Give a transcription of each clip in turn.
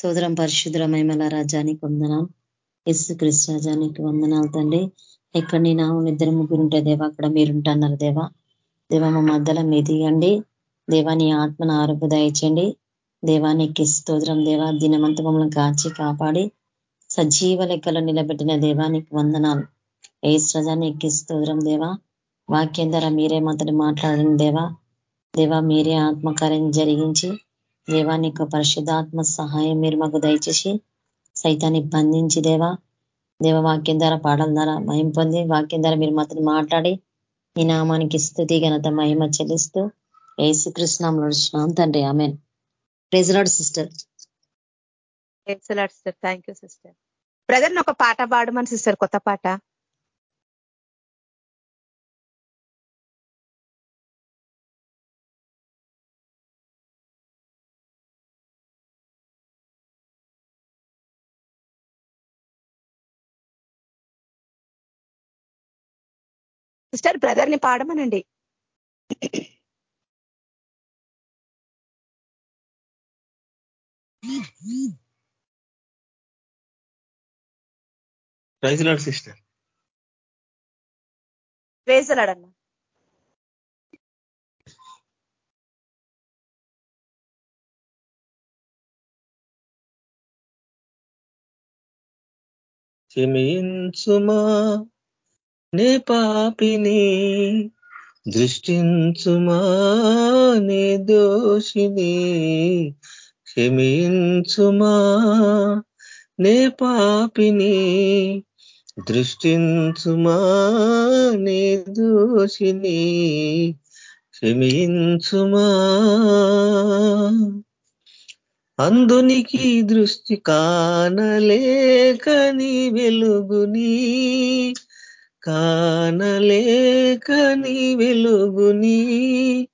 స్తోత్రం పరిశుద్ర మహిమల రాజానికి వందనాలు. ఎస్సు కృష్ణరాజానికి వందనాలు తండ్రి. ఎక్కడ నీ నామం ఇద్దరు ముగ్గురు ఉంటే దేవా అక్కడ మీరుంటున్నారు దేవా. దేవా మా మధ్యలో మెదిగండి దేవాని ఆత్మను ఆరోగ్య దయచండి దేవానికి స్తోత్రం దేవా. దినమంత మమ్మల్ని కాచి కాపాడి సజీవ లెక్కలో నిలబెట్టిన దేవానికి వందనాలు. ఏ సజానికి స్తోత్రం దేవా. వాక్యం ద్వారా మీరే మాతని మాట్లాడిన దేవా. దేవా మీరే ఆత్మకార్యం జరిగించి దేవానికి పరిశుద్ధాత్మ సహాయం మీరు మాకు దయచేసి సైతాన్ని బంధించి దేవా దేవవాక్యం ద్వారా పాడల ద్వారా మహిం పొంది వాక్యం ద్వారా మీరు మాత్రం మాట్లాడి ఈ నామానికి స్థుతి ఘనత మహిమ చెల్లిస్తూ ఏసుకృష్ణం నడుచున్నాం తండ్రి. ఆమె praise the Lord sister sister thank you sister brother ఒక పాట పాడమని సిస్టర్ కొత్త పాట. సిస్టర్ బ్రదర్ని పాడమనండి. Praise Lord sister. వేసలాడన్న క్షమించుమా? నే పాపిని దృష్టించుమా? నే దోషిని క్షమించుమా? నే పాపిని దృష్టించుమా? నే దోషిని క్షమించుమా? అందునికి దృష్టి కానలేకని వెలుగుని కానలేకని వెలుగుని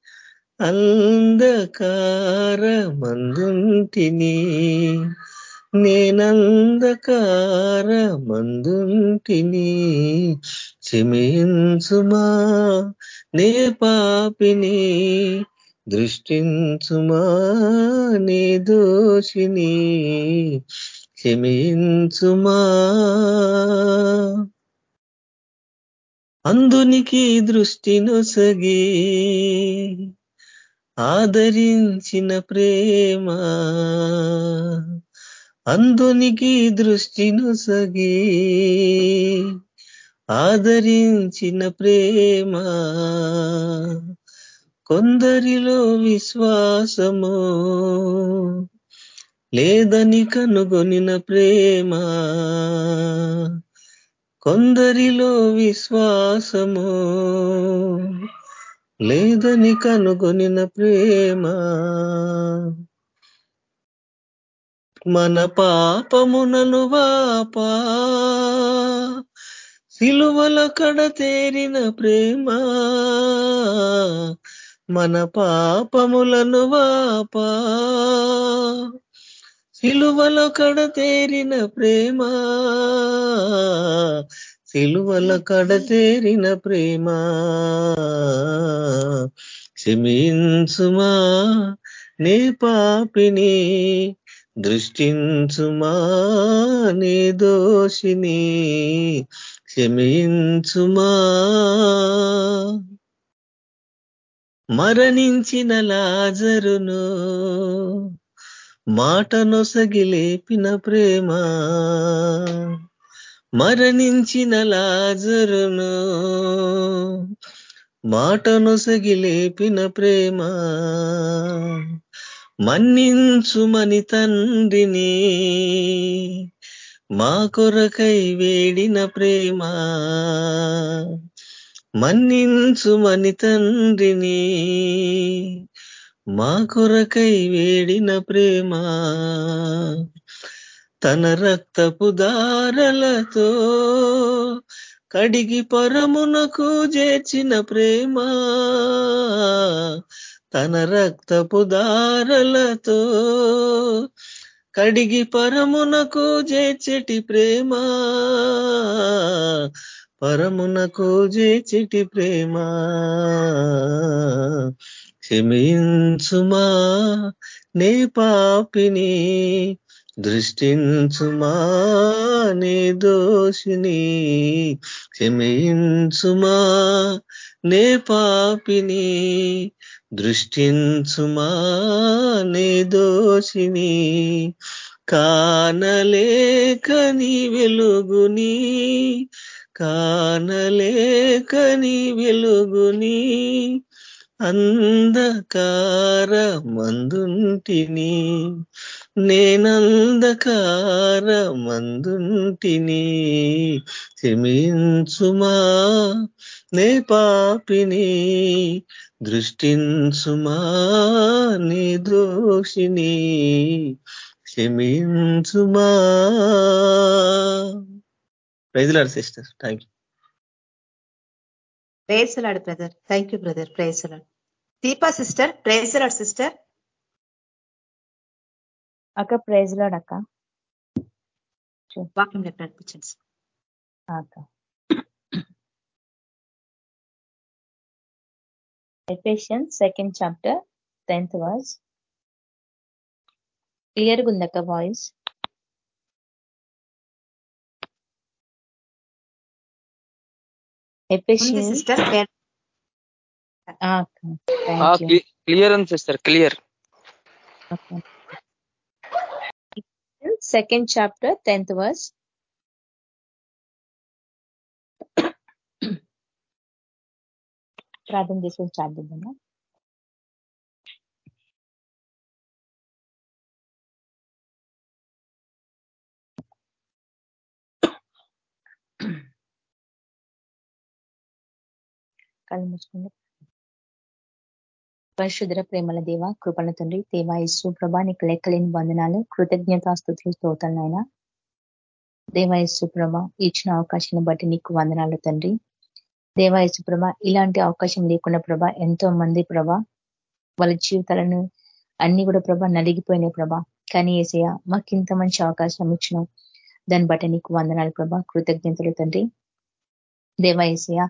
అంధకార మందుంటిని నేనంధకార మందుంటిని క్షమించుమా నే పాపిని. దృష్టించుమా నీ దోషిని. క్షమించుమా. అందునికి దృష్టిను సగి ఆదరించిన ప్రేమ అందునికి దృష్టిను సగి ఆదరించిన ప్రేమ కొందరిలో విశ్వాసము లేదని కనుగొనిన ప్రేమ కొందరిలో విశ్వాసము లేదని కనుగొనిన ప్రేమ. మన పాపమునను వాపా సిలువల కడ తేరిన ప్రేమ. మన పాపములను వాపా శిలువల కడ తేరిన ప్రేమ. సిలువల కడతేరిన ప్రేమ. క్షమించుమా నే పాపిని. దృష్టించుమా నే దోషిని. క్షమించుమా. మరణించిన లాజరును. మాట నొసగి లేపిన ప్రేమ మరణించిన లాజరును. మాట నొసగి లేపిన ప్రేమ మన్నించుమని తండ్రిని. మా కొరకై వేడిన ప్రేమ మన్నించుమని తండ్రిని. మా కొరకై వేడిన ప్రేమ తన రక్తపు దారలతో కడిగి పరమునకు చేర్చిన ప్రేమ తన రక్తపు దారలతో కడిగి పరమునకు చేర్చెటి ప్రేమ పరమునకు చేర్చెటి ప్రేమ. క్షమించుమా? నే పాపిని దృష్టించుమా? నే దోషిని క్షమించుమా? నే పాపిని దృష్టించుమా? నే దోషిని కానలేకని వెలుగుని కానలేకని వెలుగుని అంధకార మందుంటిని నేనంధకార మందుంటిని క్షమించుమా నే పాపిని దృష్టించుమా నీ దోషిని క్షమించుమా. Praise the Lord sister thank you praise the Lord brother thank you brother praise the Lord Deepa sister praise the Lord sister అక్క ప్రైజ్ లాడ్ అక్క. వాక్యం నడిపించండి అక్క. Ephesians second chapter tenth verse క్లియర్గా ఉందక్క వాయిస్ ఎఫేషియన్ సిస్టర్ క్లియర్ ఉంది sister clear second chapter tenth verse ప్రార్థన చేసుకొని స్టార్ట్ చేద్దామా కళ్ళు మూసుకుంది. పరిశుద్ర ప్రేమల దేవ కృపణ తండ్రి దేవా ఇసు ప్రభా నీకు లెక్కలేని వందనాలు కృతజ్ఞతాస్తుతులు స్తోతాలైనా దేవా ఇసు ప్రభ ఇచ్చిన అవకాశాన్ని బట్టి నీకు వందనాలు తండ్రి. దేవా ఇసు ప్రభ ఇలాంటి అవకాశం లేకుండా ప్రభ ఎంతో మంది ప్రభ వాళ్ళ జీవితాలను అన్ని కూడా ప్రభ నలిగిపోయినాయి ప్రభ. కానీ ఏసయ్య మాకింత మంచి అవకాశం ఇచ్చిన దాన్ని బట్టి నీకు వందనాలు ప్రభ కృతజ్ఞతలు తండ్రి. దేవా ఏసయ్య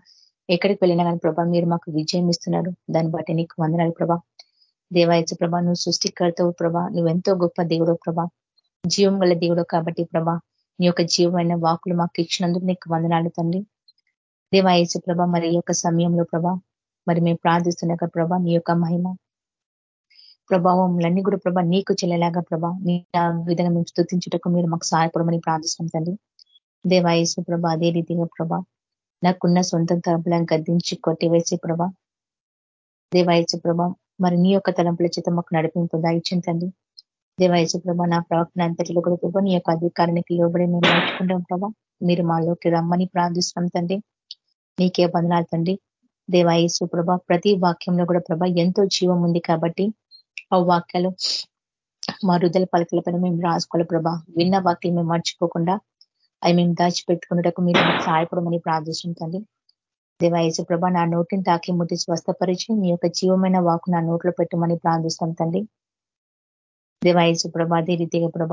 ఎక్కడికి వెళ్ళినా కానీ ప్రభా మీరు మాకు విజయం ఇస్తున్నారు. దాన్ని బట్టి నీకు వందనాలు ప్రభా. దేవాయచ ప్రభా నువ్వు సృష్టికర్తవు ప్రభా. నువ్వెంతో గొప్ప దేవుడు ప్రభా. జీవం గల దేవుడు కాబట్టి ప్రభా నీ యొక్క జీవమైన వాకులు మాకు ఇచ్చినందుకు నీకు వందనాలు తండ్రి. దేవాయచ ప్రభా మరి యొక్క సమయంలో ప్రభా మరి మేము ప్రార్థిస్తున్నాక ప్రభా నీ యొక్క మహిమ ప్రభావంలన్నీ కూడా ప్రభా నీకు చెల్లెలాగా ప్రభా నీ విధంగా మేము స్థుతించుటకు మీరు మాకు సహాయపడమని ప్రార్థిస్తున్నాం తండ్రి. దేవాయసు ప్రభ అదే రీతిగా ప్రభా నాకున్న సొంత తలంపులను గద్దించి కొట్టివేసి ప్రభా. దేవాయచు ప్రభా మరి నీ యొక్క తలంపుల చేత మాకు నడిపింపు దాయించండి దేవాయచు ప్రభా నా ప్రవర్తన అంతటిలో కూడా ప్రభా నీ యొక్క అధికారానికి లోబడి మేము నేర్చుకుంటాం ప్రభా. మీరు మాలోకి రమ్మని ప్రార్థిస్తున్నాం తండ్రి. నీకే బంధనాలు తండ్రి. దేవాయసు ప్రభా ప్రతి వాక్యంలో కూడా ప్రభా ఎంతో జీవం ఉంది కాబట్టి ఆ వాక్యాలు మా రుదల పలకల మేము రాసుకోవాలి ప్రభా. విన్న వాక్యం మేము మర్చిపోకుండా అవి మేము దాచిపెట్టుకున్నటకు మీరు సహాయపడమని ప్రార్థిస్తుంటండి. దేవాయసు ప్రభ నా నోటిని తాకి ముట్టి స్వస్థపరిచి మీ యొక్క జీవమైన వాకు నా నోట్లో పెట్టమని ప్రార్థిస్తాం తండ్రి దేవాయసు ప్రభ అదే రీతిగా ప్రభ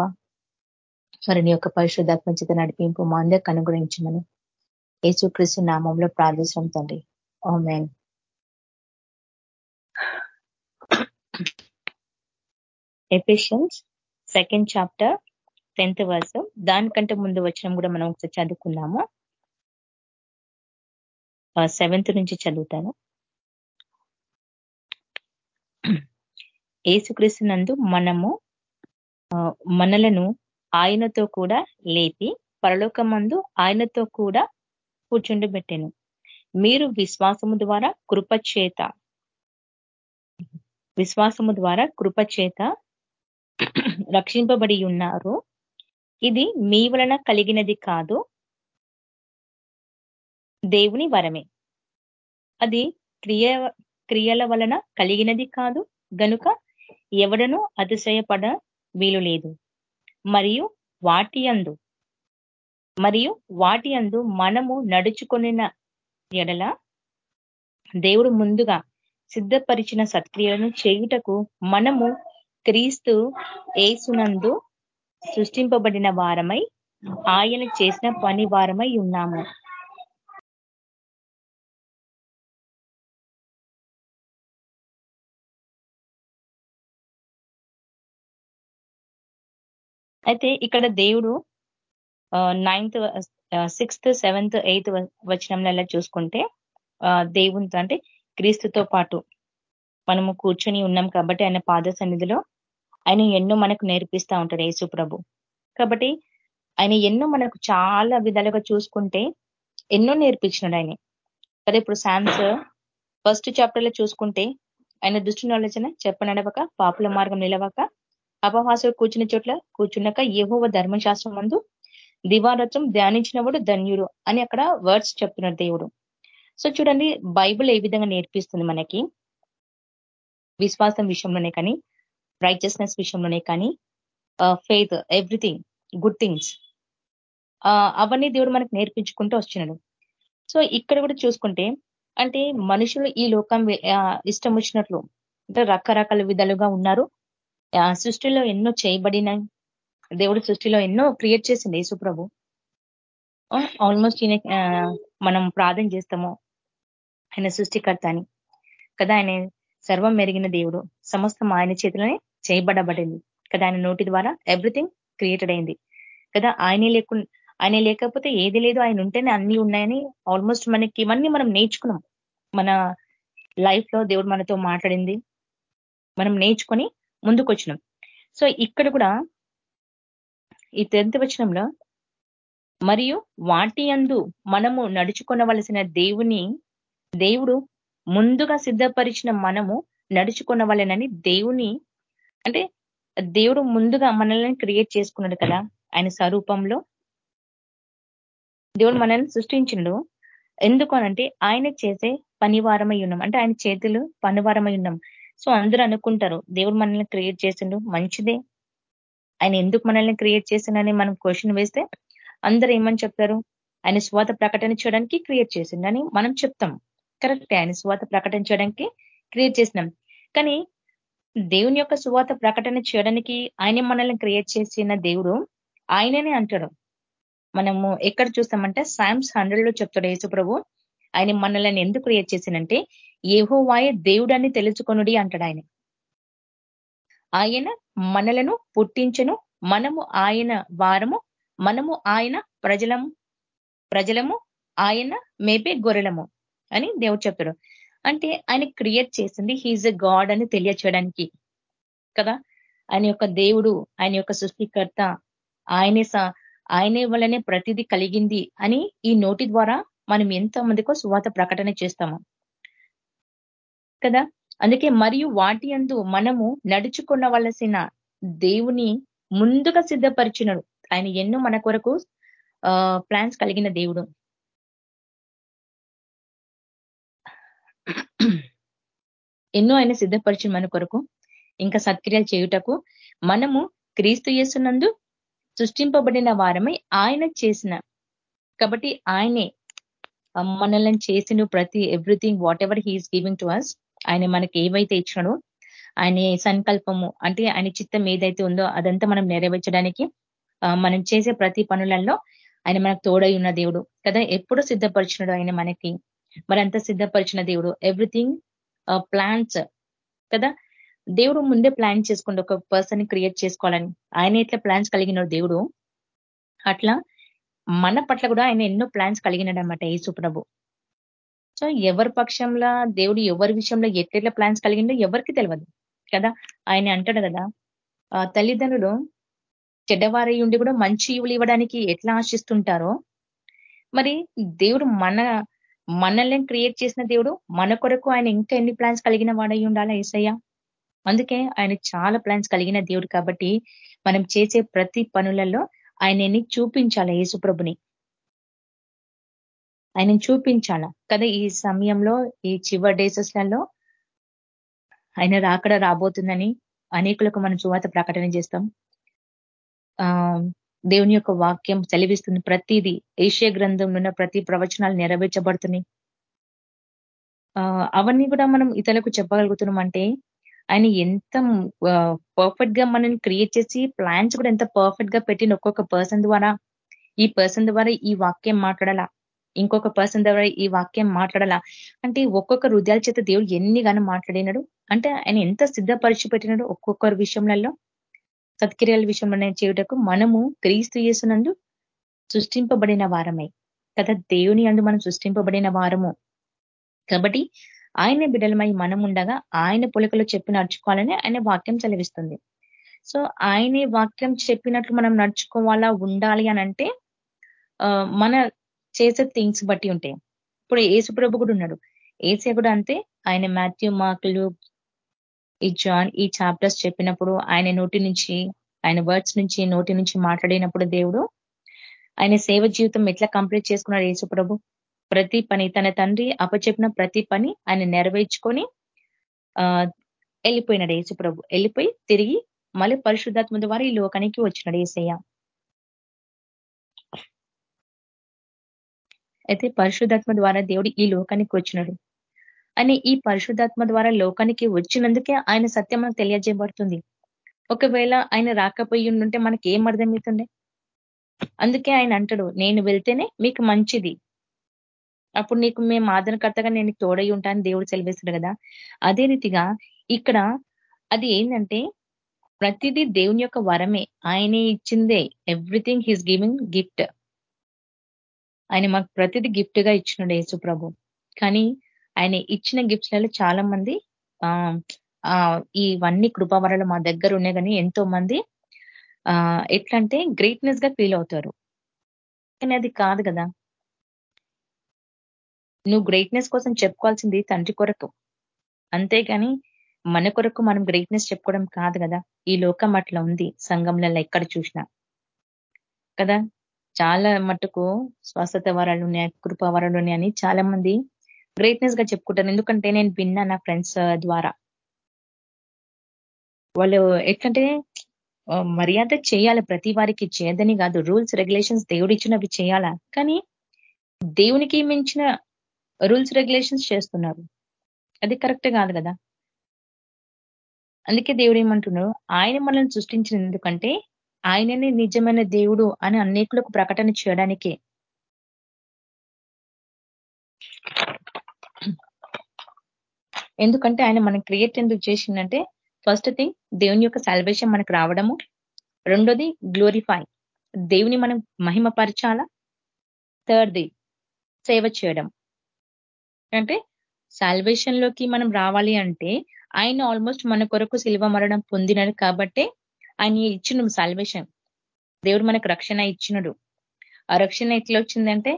మరి నీ యొక్క పరిశుద్ధాత్మ చేత నడిపింపు మా అందరికి అనుగ్రహించమని యేసుక్రీస్తు నామంలో ప్రార్థిస్తాం తండ్రి మేన్ Ephesians second chapter tenth verse. దానికంటే ముందు వచ్చిన కూడా మనం ఒకసారి చదువుకుందాము. సెవెంత్ నుంచి చదువుతాను. నందు మనము మనలను ఆయనతో కూడా లేపి పరలోకమందు ఆయనతో కూడా కూర్చుండబెట్టాను. మీరు విశ్వాసము ద్వారా కృపచేత విశ్వాసము ద్వారా కృపచేత రక్షింపబడి ఉన్నారు. ఇది మీ వలన కలిగినది కాదు. దేవుని వరమే. అది క్రియ క్రియల వలన కలిగినది కాదు. గనుక ఎవడనూ అతిశయపడ వీలు లేదు. మరియు వాటి అందు మరియు వాటి అందు మనము నడుచుకొనిన ఎడల దేవుడు ముందుగా సిద్ధపరిచిన సత్క్రియలను చేయుటకు మనము క్రీస్తు ఏసునందు సృష్టింపబడిన వారమై ఆయన చేసిన పని వారమై ఉన్నాము. అయితే ఇక్కడ దేవుడు నైన్త్ సిక్స్త్ సెవెంత్ ఎయిత్ వచనంలో చూసుకుంటే దేవునితో అంటే క్రీస్తుతో పాటు మనము కూర్చొని ఉన్నాం కాబట్టి ఆయన పాద సన్నిధిలో ఆయన ఎన్నో మనకు నేర్పిస్తా ఉంటాడు యేసు ప్రభు. కాబట్టి ఆయన ఎన్నో మనకు చాలా విధాలుగా చూసుకుంటే ఎన్నో నేర్పించినాడు ఆయన. కదా ఇప్పుడు శామ్స్ ఫస్ట్ చాప్టర్లో చూసుకుంటే ఆయన దృష్టి ఆలోచన చెప్పనడవక పాపుల మార్గం నిలవక అపహాసులు కూర్చున్న చోట్ల కూర్చున్నాక ఏహోవ ధర్మశాస్త్రం మందు దివారత్వం ధ్యానించినవాడు ధన్యుడు అని అక్కడ వర్డ్స్ చెప్తున్నాడు దేవుడు. సో చూడండి బైబుల్ ఏ విధంగా నేర్పిస్తుంది మనకి? విశ్వాసం విషయంలోనే కానీ రైచస్నెస్ విషయంలోనే కానీ ఫెయిత్ ఎవ్రీథింగ్ గుడ్ థింగ్స్ అవన్నీ దేవుడు మనకు నేర్పించుకుంటూ వచ్చినాడు. సో ఇక్కడ కూడా చూసుకుంటే అంటే మనుషులు ఈ లోకం ఇష్టం వచ్చినట్లు అంటే రకరకాల విధాలుగా ఉన్నారు. సృష్టిలో ఎన్నో చేయబడినాయి దేవుడు సృష్టిలో ఎన్నో క్రియేట్ చేసింది యేసుప్రభు ఆల్మోస్ట్ ఈయన మనం ప్రార్థన చేస్తాము. ఆయన సృష్టికర్త అని. కదా ఆయన సర్వం మెరిగిన దేవుడు. సమస్తం ఆయన చేతిలోనే చేయబడబడింది. కదా ఆయన నోటి ద్వారా ఎవ్రీథింగ్ క్రియేటెడ్ అయింది. కదా ఆయనే లేకుండా ఆయన లేకపోతే ఏది లేదు ఆయన ఉంటేనే అన్ని ఉన్నాయని ఆల్మోస్ట్ మనకి ఇవన్నీ మనం నేర్చుకున్నాం. మన లైఫ్లో దేవుడు మనతో మాట్లాడింది. మనం నేర్చుకొని ముందుకు వచ్చినాం సో ఇక్కడ కూడా ఈ టెన్త్ వచనంలో మరియు వాటి అందు మనము నడుచుకొనవలసిన దేవుని దేవుడు ముందుగా సిద్ధపరిచిన మనము నడుచుకున్న దేవుని అంటే దేవుడు ముందుగా మనల్ని క్రియేట్ చేసుకున్నాడు కదా ఆయన స్వరూపంలో. దేవుడు మనల్ని సృష్టించిండు ఎందుకు అనంటే ఆయన చేసే పనివారమై ఉన్నాం. అంటే ఆయన చేతులు పనివారమై ఉన్నాం. సో అందరూ అనుకుంటారు దేవుడు మనల్ని క్రియేట్ చేసిండు మంచిదే. ఆయన ఎందుకు మనల్ని క్రియేట్ చేసిండని మనం క్వశ్చన్ వేస్తే అందరూ ఏమని చెప్తారు? ఆయన స్వాత ప్రకటన చేయడానికి క్రియేట్ చేసిండని మనం చెప్తాం. కరెక్టే ఆయన స్వాత ప్రకటన చేయడానికి క్రియేట్ చేసినాం. కానీ దేవుని యొక్క సువాత ప్రకటన చేయడానికి ఆయన మనల్ని క్రియేట్ చేసిన దేవుడు. ఆయననే అంటాడు. మనము ఎక్కడ చూస్తామంటే సామ్స్ హండ్రెడ్లో చెప్తాడు యేసు ప్రభు. ఆయన మనల్ని ఎందుకు క్రియేట్ చేసినంటే ఏహోవాయ దేవుడని తెలుసుకొనుడి అంటాడు ఆయన. ఆయన మనలను పుట్టించను. మనము ఆయన వారము. మనము ఆయన ప్రజలము. ప్రజలము. ఆయన మేపే గొర్రెలము అని దేవుడు చెప్తాడు. అంటే ఆయన క్రియేట్ చేసింది హీజ్ ఎ గాడ్ అని తెలియచేయడానికి కదా. ఆయన యొక్క దేవుడు ఆయన యొక్క సృష్టికర్త ఆయనే ఆయనే వల్లనే ప్రతిదీ కలిగింది అని ఈ నోటి ద్వారా మనం ఎంతో మందికో సువాత ప్రకటన చేస్తాము. కదా? అందుకే మరియు వాటి అందు మనము నడుచుకున్నవలసిన దేవుని ముందుగా సిద్ధపరిచినడు. ఆయన ఎన్నో మన కొరకు ప్లాన్స్ కలిగిన దేవుడు. ఎన్నో ఆయన సిద్ధపరిచిన మన కొరకు ఇంకా సత్క్రియలు చేయుటకు మనము క్రీస్తు చేస్తున్నందు సృష్టింపబడిన వారమై ఆయన చేసిన కాబట్టి ఆయనే మనల్ని చేసిన ప్రతి everything whatever he is giving to us ఆయన మనకి ఏవైతే ఇచ్చినాడో ఆయన సంకల్పము అంటే ఆయన చిత్తం ఏదైతే ఉందో అదంతా మనం నెరవేర్చడానికి మనం చేసే ప్రతి పనులలో ఆయన మనకు తోడై ఉన్న దేవుడు కదా. ఎప్పుడు సిద్ధపరిచినాడు ఆయన మనకి మరంత సిద్ధపరిచిన దేవుడు. ఎవ్రీథింగ్ ప్లాన్స్ కదా? దేవుడు ముందే ప్లాన్ చేసుకోండి ఒక పర్సన్ క్రియేట్ చేసుకోవాలని. ఆయన ఎట్లా ప్లాన్స్ కలిగినాడు దేవుడు. అట్లా మన పట్ల కూడా ఆయన ఎన్నో ప్లాన్స్ కలిగినాడు అనమాట యేసు ప్రభు. సో ఎవరి పక్షంలో దేవుడు ఎవరి విషయంలో ఎట్లెట్ల ప్లాన్స్ కలిగిందో ఎవరికి తెలియదు కదా? ఆయన అంటాడు కదా తల్లిదండ్రులు చెడ్డవారై ఉండి కూడా మంచి ఇవులు ఇవ్వడానికి ఎట్లా ఆశిస్తుంటారో మరి దేవుడు మన మనల్ని క్రియేట్ చేసిన దేవుడు మన కొరకు ఆయన ఇంకా ఎన్ని ప్లాన్స్ కలిగిన వాడై ఉండాలా ఏసయ్య? అందుకే ఆయన చాలా ప్లాన్స్ కలిగిన దేవుడు కాబట్టి మనం చేసే ప్రతి పనులలో ఆయనని చూపించాల యేసుప్రభుని ఆయనని చూపించాల? కదా ఈ సమయంలో ఈ చివరి డేసెస్లలో ఆయన రాకడ రాబోతుందని అనేకులకు మనం చువాత ప్రకటన చేస్తాం. దేవుని యొక్క వాక్యం సెలవిస్తుంది. ప్రతిదీ ఏషియ గ్రంథంలో ఉన్న ప్రతి ప్రవచనాలు నెరవేర్చబడుతున్నాయి. అవన్నీ కూడా మనం ఇతరులకు చెప్పగలుగుతున్నాం అంటే ఆయన ఎంత పర్ఫెక్ట్గా మనల్ని క్రియేట్ చేసి ప్లాన్స్ కూడా ఎంత పర్ఫెక్ట్గా పెట్టిన ఒక్కొక్క పర్సన్ ద్వారా. ఈ పర్సన్ ద్వారా ఈ వాక్యం మాట్లాడాలా? ఇంకొక పర్సన్ ద్వారా ఈ వాక్యం మాట్లాడాలా? అంటే ఒక్కొక్క హృదయాల చేత దేవుడు ఎన్నిగానో మాట్లాడినాడు? అంటే ఆయన ఎంత సిద్ధపరిచి పెట్టినాడు ఒక్కొక్కరి విషయంలో? సత్క్రియల విషయంలో చేయుటకు మనము క్రీస్తు చేసినందు సృష్టింపబడిన వారమై కదా దేవుని అందు మనం సృష్టింపబడిన వారము. కాబట్టి ఆయన బిడ్డలమై మనం ఉండగా ఆయన పులకలు చెప్పి నడుచుకోవాలని ఆయన వాక్యం చదివిస్తుంది సో ఆయనే వాక్యం చెప్పినట్లు మనం నడుచుకోవాలా ఉండాలి అని అంటే మన చేసే థింగ్స్ బట్టి ఉంటాయి. ఇప్పుడు ఏసుప్రభు కూడా ఉన్నాడు. ఏసే కూడా అంతే. ఆయన మాథ్యూ మార్కులు ఈ జాన్ ఈ చాప్టర్స్ చెప్పినప్పుడు ఆయన నోటి నుంచి ఆయన వర్డ్స్ నుంచి నోటి నుంచి మాట్లాడినప్పుడు దేవుడు ఆయన సేవ జీవితం ఎట్లా కంప్లీట్ చేసుకున్నాడు యేసుప్రభు ప్రతి పని తన తండ్రి అపచెప్పిన ప్రతి పని ఆయన నెరవేర్చుకొని ఆ వెళ్ళిపోయినాడు యేసుప్రభు వెళ్ళిపోయి తిరిగి మళ్ళీ పరిశుద్ధాత్మ ద్వారా ఈ లోకానికి వచ్చినాడు ఏసయ్య. అయితే పరిశుద్ధాత్మ ద్వారా దేవుడు ఈ లోకానికి వచ్చినాడు. అని ఈ పరిశుద్ధాత్మ ద్వారా లోకానికి వచ్చినందుకే ఆయన సత్యం మనకు తెలియజేయబడుతుంది. ఒకవేళ ఆయన రాకపోయి ఉండుంటే మనకి ఏం అర్థమవుతుండే అందుకే ఆయన అంటాడు నేను వెళ్తేనే మీకు మంచిది. అప్పుడు నీకు మేము ఆదరణకర్తగా నేను తోడై ఉంటాను దేవుడు సెలవిస్తాడు కదా. అదే రీతిగా ఇక్కడ అది ఏంటంటే ప్రతిదీ దేవుని యొక్క వరమే. ఆయనే ఇచ్చిందే. ఎవ్రీథింగ్ హీస్ గివింగ్ గిఫ్ట్ ఆయన మాకు ప్రతిదీ గిఫ్ట్గా ఇచ్చినాడు యేసు ప్రభు కానీ ఆయన ఇచ్చిన గిఫ్ట్స్లలో చాలా మంది ఇవన్నీ కృపావరాలు మా దగ్గర ఉన్నాయి కానీ ఎంతో మంది ఆ ఎట్లంటే గ్రేట్నెస్గా ఫీల్ అవుతారు. కానీ అది కాదు కదా. నువ్వు గ్రేట్నెస్ కోసం చెప్పుకోవాల్సింది తండ్రి కొరకు. అంతేగాని మన కొరకు మనం గ్రేట్నెస్ చెప్పుకోవడం కాదు కదా. ఈ లోకం అట్లా ఉంది. సంఘంలలో ఎక్కడ చూసినా. కదా. చాలా మట్టుకు స్వస్థత వరాలు ఉన్నాయి కృపా వరాలు చాలా మంది గ్రేట్నెస్గా చెప్పుకుంటాను. ఎందుకంటే నేను విన్నా నా ఫ్రెండ్స్ uh, ద్వారా. వాళ్ళు ఎట్లంటే మర్యాద చేయాలి ప్రతి వారికి. చేయదని కాదు. రూల్స్ రెగ్యులేషన్స్ దేవుడు ఇచ్చినవి చేయాలా? కానీ దేవునికి మించిన రూల్స్ రెగ్యులేషన్స్ చేస్తున్నారు. అది కరెక్ట్ కాదు కదా? అందుకే దేవుడు ఏమంటున్నాడు? ఆయన మనల్ని సృష్టించిన ఎందుకంటే ఆయననే నిజమైన దేవుడు అని అనేకులకు ప్రకటన చేయడానికే. ఎందుకంటే ఆయన మనం క్రియేట్ ఎందుకు చేసిందంటే ఫస్ట్ థింగ్ దేవుని యొక్క సాల్వేషన్ మనకు రావడము. రెండోది గ్లోరిఫై దేవుని మనం మహిమపరచాల? థర్డ్ది సేవ చేయడం. అంటే సాల్వేషన్లోకి మనం రావాలి అంటే ఆయన ఆల్మోస్ట్ మన కొరకు శిల్వ మరణం పొందినడు కాబట్టి ఆయన ఇచ్చిన సాల్వేషన్ దేవుడు మనకు రక్షణ ఇచ్చినడు. ఆ రక్షణ ఎట్లా వచ్చిందంటే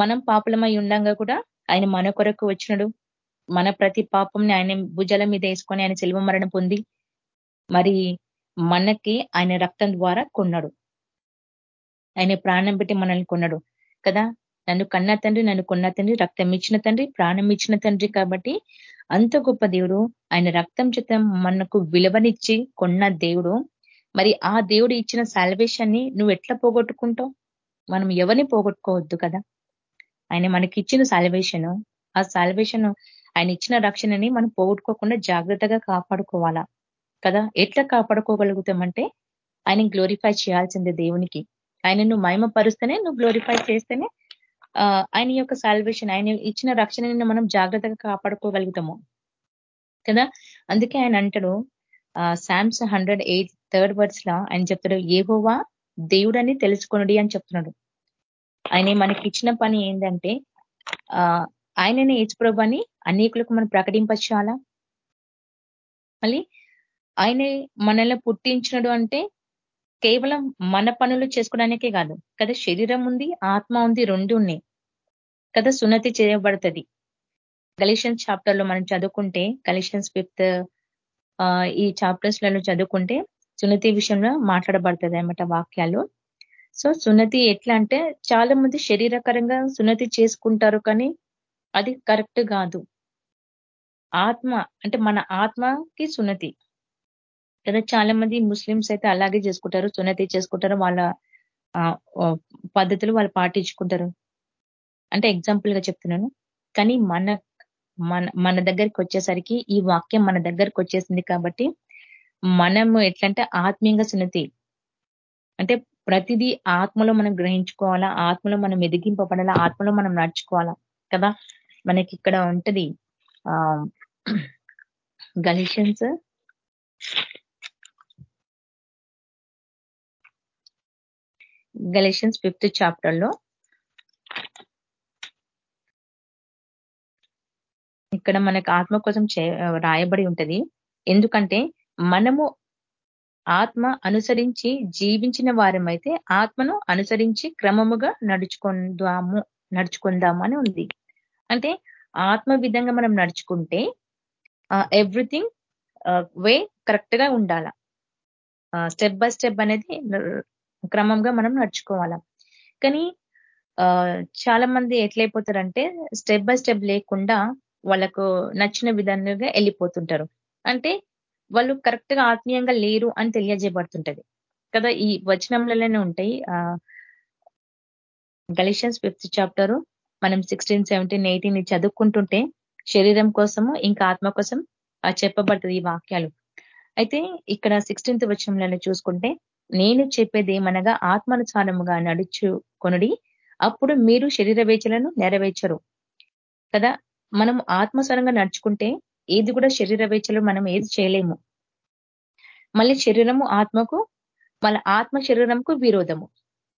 మనం పాపులమై ఉండంగా కూడా ఆయన మన కొరకు వచ్చినడు. మన ప్రతి పాపంని ఆయన భుజాల మీద వేసుకొని ఆయన శిల్వ మరణం పొంది మరి మనకి ఆయన రక్తం ద్వారా కొన్నాడు. ఆయన ప్రాణం పెట్టి మనల్ని కొన్నాడు కదా. నన్ను కన్న తండ్రి నన్ను కొన్న తండ్రి రక్తం ఇచ్చిన తండ్రి ప్రాణం ఇచ్చిన తండ్రి కాబట్టి అంత గొప్ప దేవుడు ఆయన రక్తం చేత మనకు విలువనిచ్చి కొన్న దేవుడు. మరి ఆ దేవుడు ఇచ్చిన సాల్వేషన్ని నువ్వు ఎట్లా పోగొట్టుకుంటావు? మనం ఎవరిని పోగొట్టుకోవద్దు కదా. ఆయన మనకి ఇచ్చిన సాల్వేషన్ ఆ సాల్వేషన్ ఆయన ఇచ్చిన రక్షణని మనం పోగొట్టుకోకుండా జాగ్రత్తగా కాపాడుకోవాలా? కదా? ఎట్లా కాపాడుకోగలుగుతామంటే ఆయన గ్లోరిఫై చేయాల్సిందే దేవునికి. ఆయన నువ్వు మహిమపరుస్తేనే నువ్వు గ్లోరిఫై చేస్తేనే ఆయన యొక్క సాల్వేషన్ ఆయన ఇచ్చిన రక్షణని మనం జాగ్రత్తగా కాపాడుకోగలుగుతాము. కదా? అందుకే ఆయన అంటాడు Psalms hundred eight third words లా ఆయన చెప్తాడు ఏహోవా దేవుడని తెలుసుకొనడి అని చెప్తున్నాడు. ఆయన మనకి ఇచ్చిన పని ఏంటంటే ఆయననే ఏచుప్రభు అని అనేకులకు మనం ప్రకటింపచ్చాలా మళ్ళీ ఆయన మనల్ని పుట్టించినడు అంటే కేవలం మన పనులు చేసుకోవడానికే కాదు. కదా శరీరం ఉంది ఆత్మ ఉంది రెండు ఉన్నాయి. కదా సున్నతి చేయబడుతుంది. గలిషన్స్ చాప్టర్లో మనం చదువుకుంటే గలిషన్స్ ఫిఫ్త్ ఈ చాప్టర్స్లలో చదువుకుంటే సున్నతి విషయంలో మాట్లాడబడుతుంది అనమాట వాక్యాలు. సో సున్నతి ఎట్లా అంటే చాలా మంది శరీరకరంగా సున్నతి చేసుకుంటారు కానీ అది కరెక్ట్ కాదు. ఆత్మ అంటే మన ఆత్మకి సున్నతి. కదా చాలా మంది ముస్లిమ్స్ అయితే అలాగే చేసుకుంటారు సున్నతి చేసుకుంటారు వాళ్ళ పద్ధతులు వాళ్ళు పాటించుకుంటారు. అంటే ఎగ్జాంపుల్గా చెప్తున్నాను. కానీ మన మన మన దగ్గరికి వచ్చేసరికి ఈ వాక్యం మన దగ్గరికి వచ్చేసింది కాబట్టి మనము ఎట్లంటే ఆత్మీయంగా సున్నతి. అంటే ప్రతిదీ ఆత్మలో మనం గ్రహించుకోవాలా ఆత్మలో మనం ఎదిగింపబడాలా ఆత్మలో మనం నడుచుకోవాలా కదా? మనకి ఇక్కడ ఉంటది ఆ గలిషన్స్ గలిషన్స్ ఫిఫ్త్ చాప్టర్లో ఇక్కడ మనకు ఆత్మ కోసం రాయబడి ఉంటది. ఎందుకంటే మనము ఆత్మ అనుసరించి జీవించిన వారమైతే ఆత్మను అనుసరించి క్రమముగా నడుచుకుందాము నడుచుకుందాము అని ఉంది. అంటే ఆత్మ విధంగా మనం నడుచుకుంటే ఎవ్రీథింగ్ వే కరెక్ట్గా ఉండాల స్టెప్ బై స్టెప్ అనేది క్రమంగా మనం నడుచుకోవాలా. కానీ చాలా మంది ఎట్లయిపోతారంటే స్టెప్ బై స్టెప్ లేకుండా వాళ్ళకు నచ్చిన విధంగా వెళ్ళిపోతుంటారు. అంటే వాళ్ళు కరెక్ట్గా ఆత్మీయంగా లేరు అని తెలియజేయబడుతుంటది. కదా ఈ వచనంలోనే ఉంటాయి. గలిషన్స్ ఫిఫ్త్ చాప్టరు మనం సిక్స్టీన్ సెవెంటీన్ ఎయిటీన్ చదువుకుంటుంటే శరీరం కోసము ఇంకా ఆత్మ కోసం చెప్పబడ్డది ఈ వాక్యాలు. అయితే ఇక్కడ సిక్స్టీన్త్ వచనంలో చూసుకుంటే నేను చెప్పేది ఏమనగా ఆత్మానుసారముగా నడుచుకొనుడి అప్పుడు మీరు శరీర వేచలను నెరవేర్చరు. కదా? మనం ఆత్మస్వరంగా నడుచుకుంటే ఏది కూడా శరీర వేచలు మనం ఏది చేయలేము. మళ్ళీ శరీరము ఆత్మకు మళ్ళీ ఆత్మ శరీరంకు విరోధము.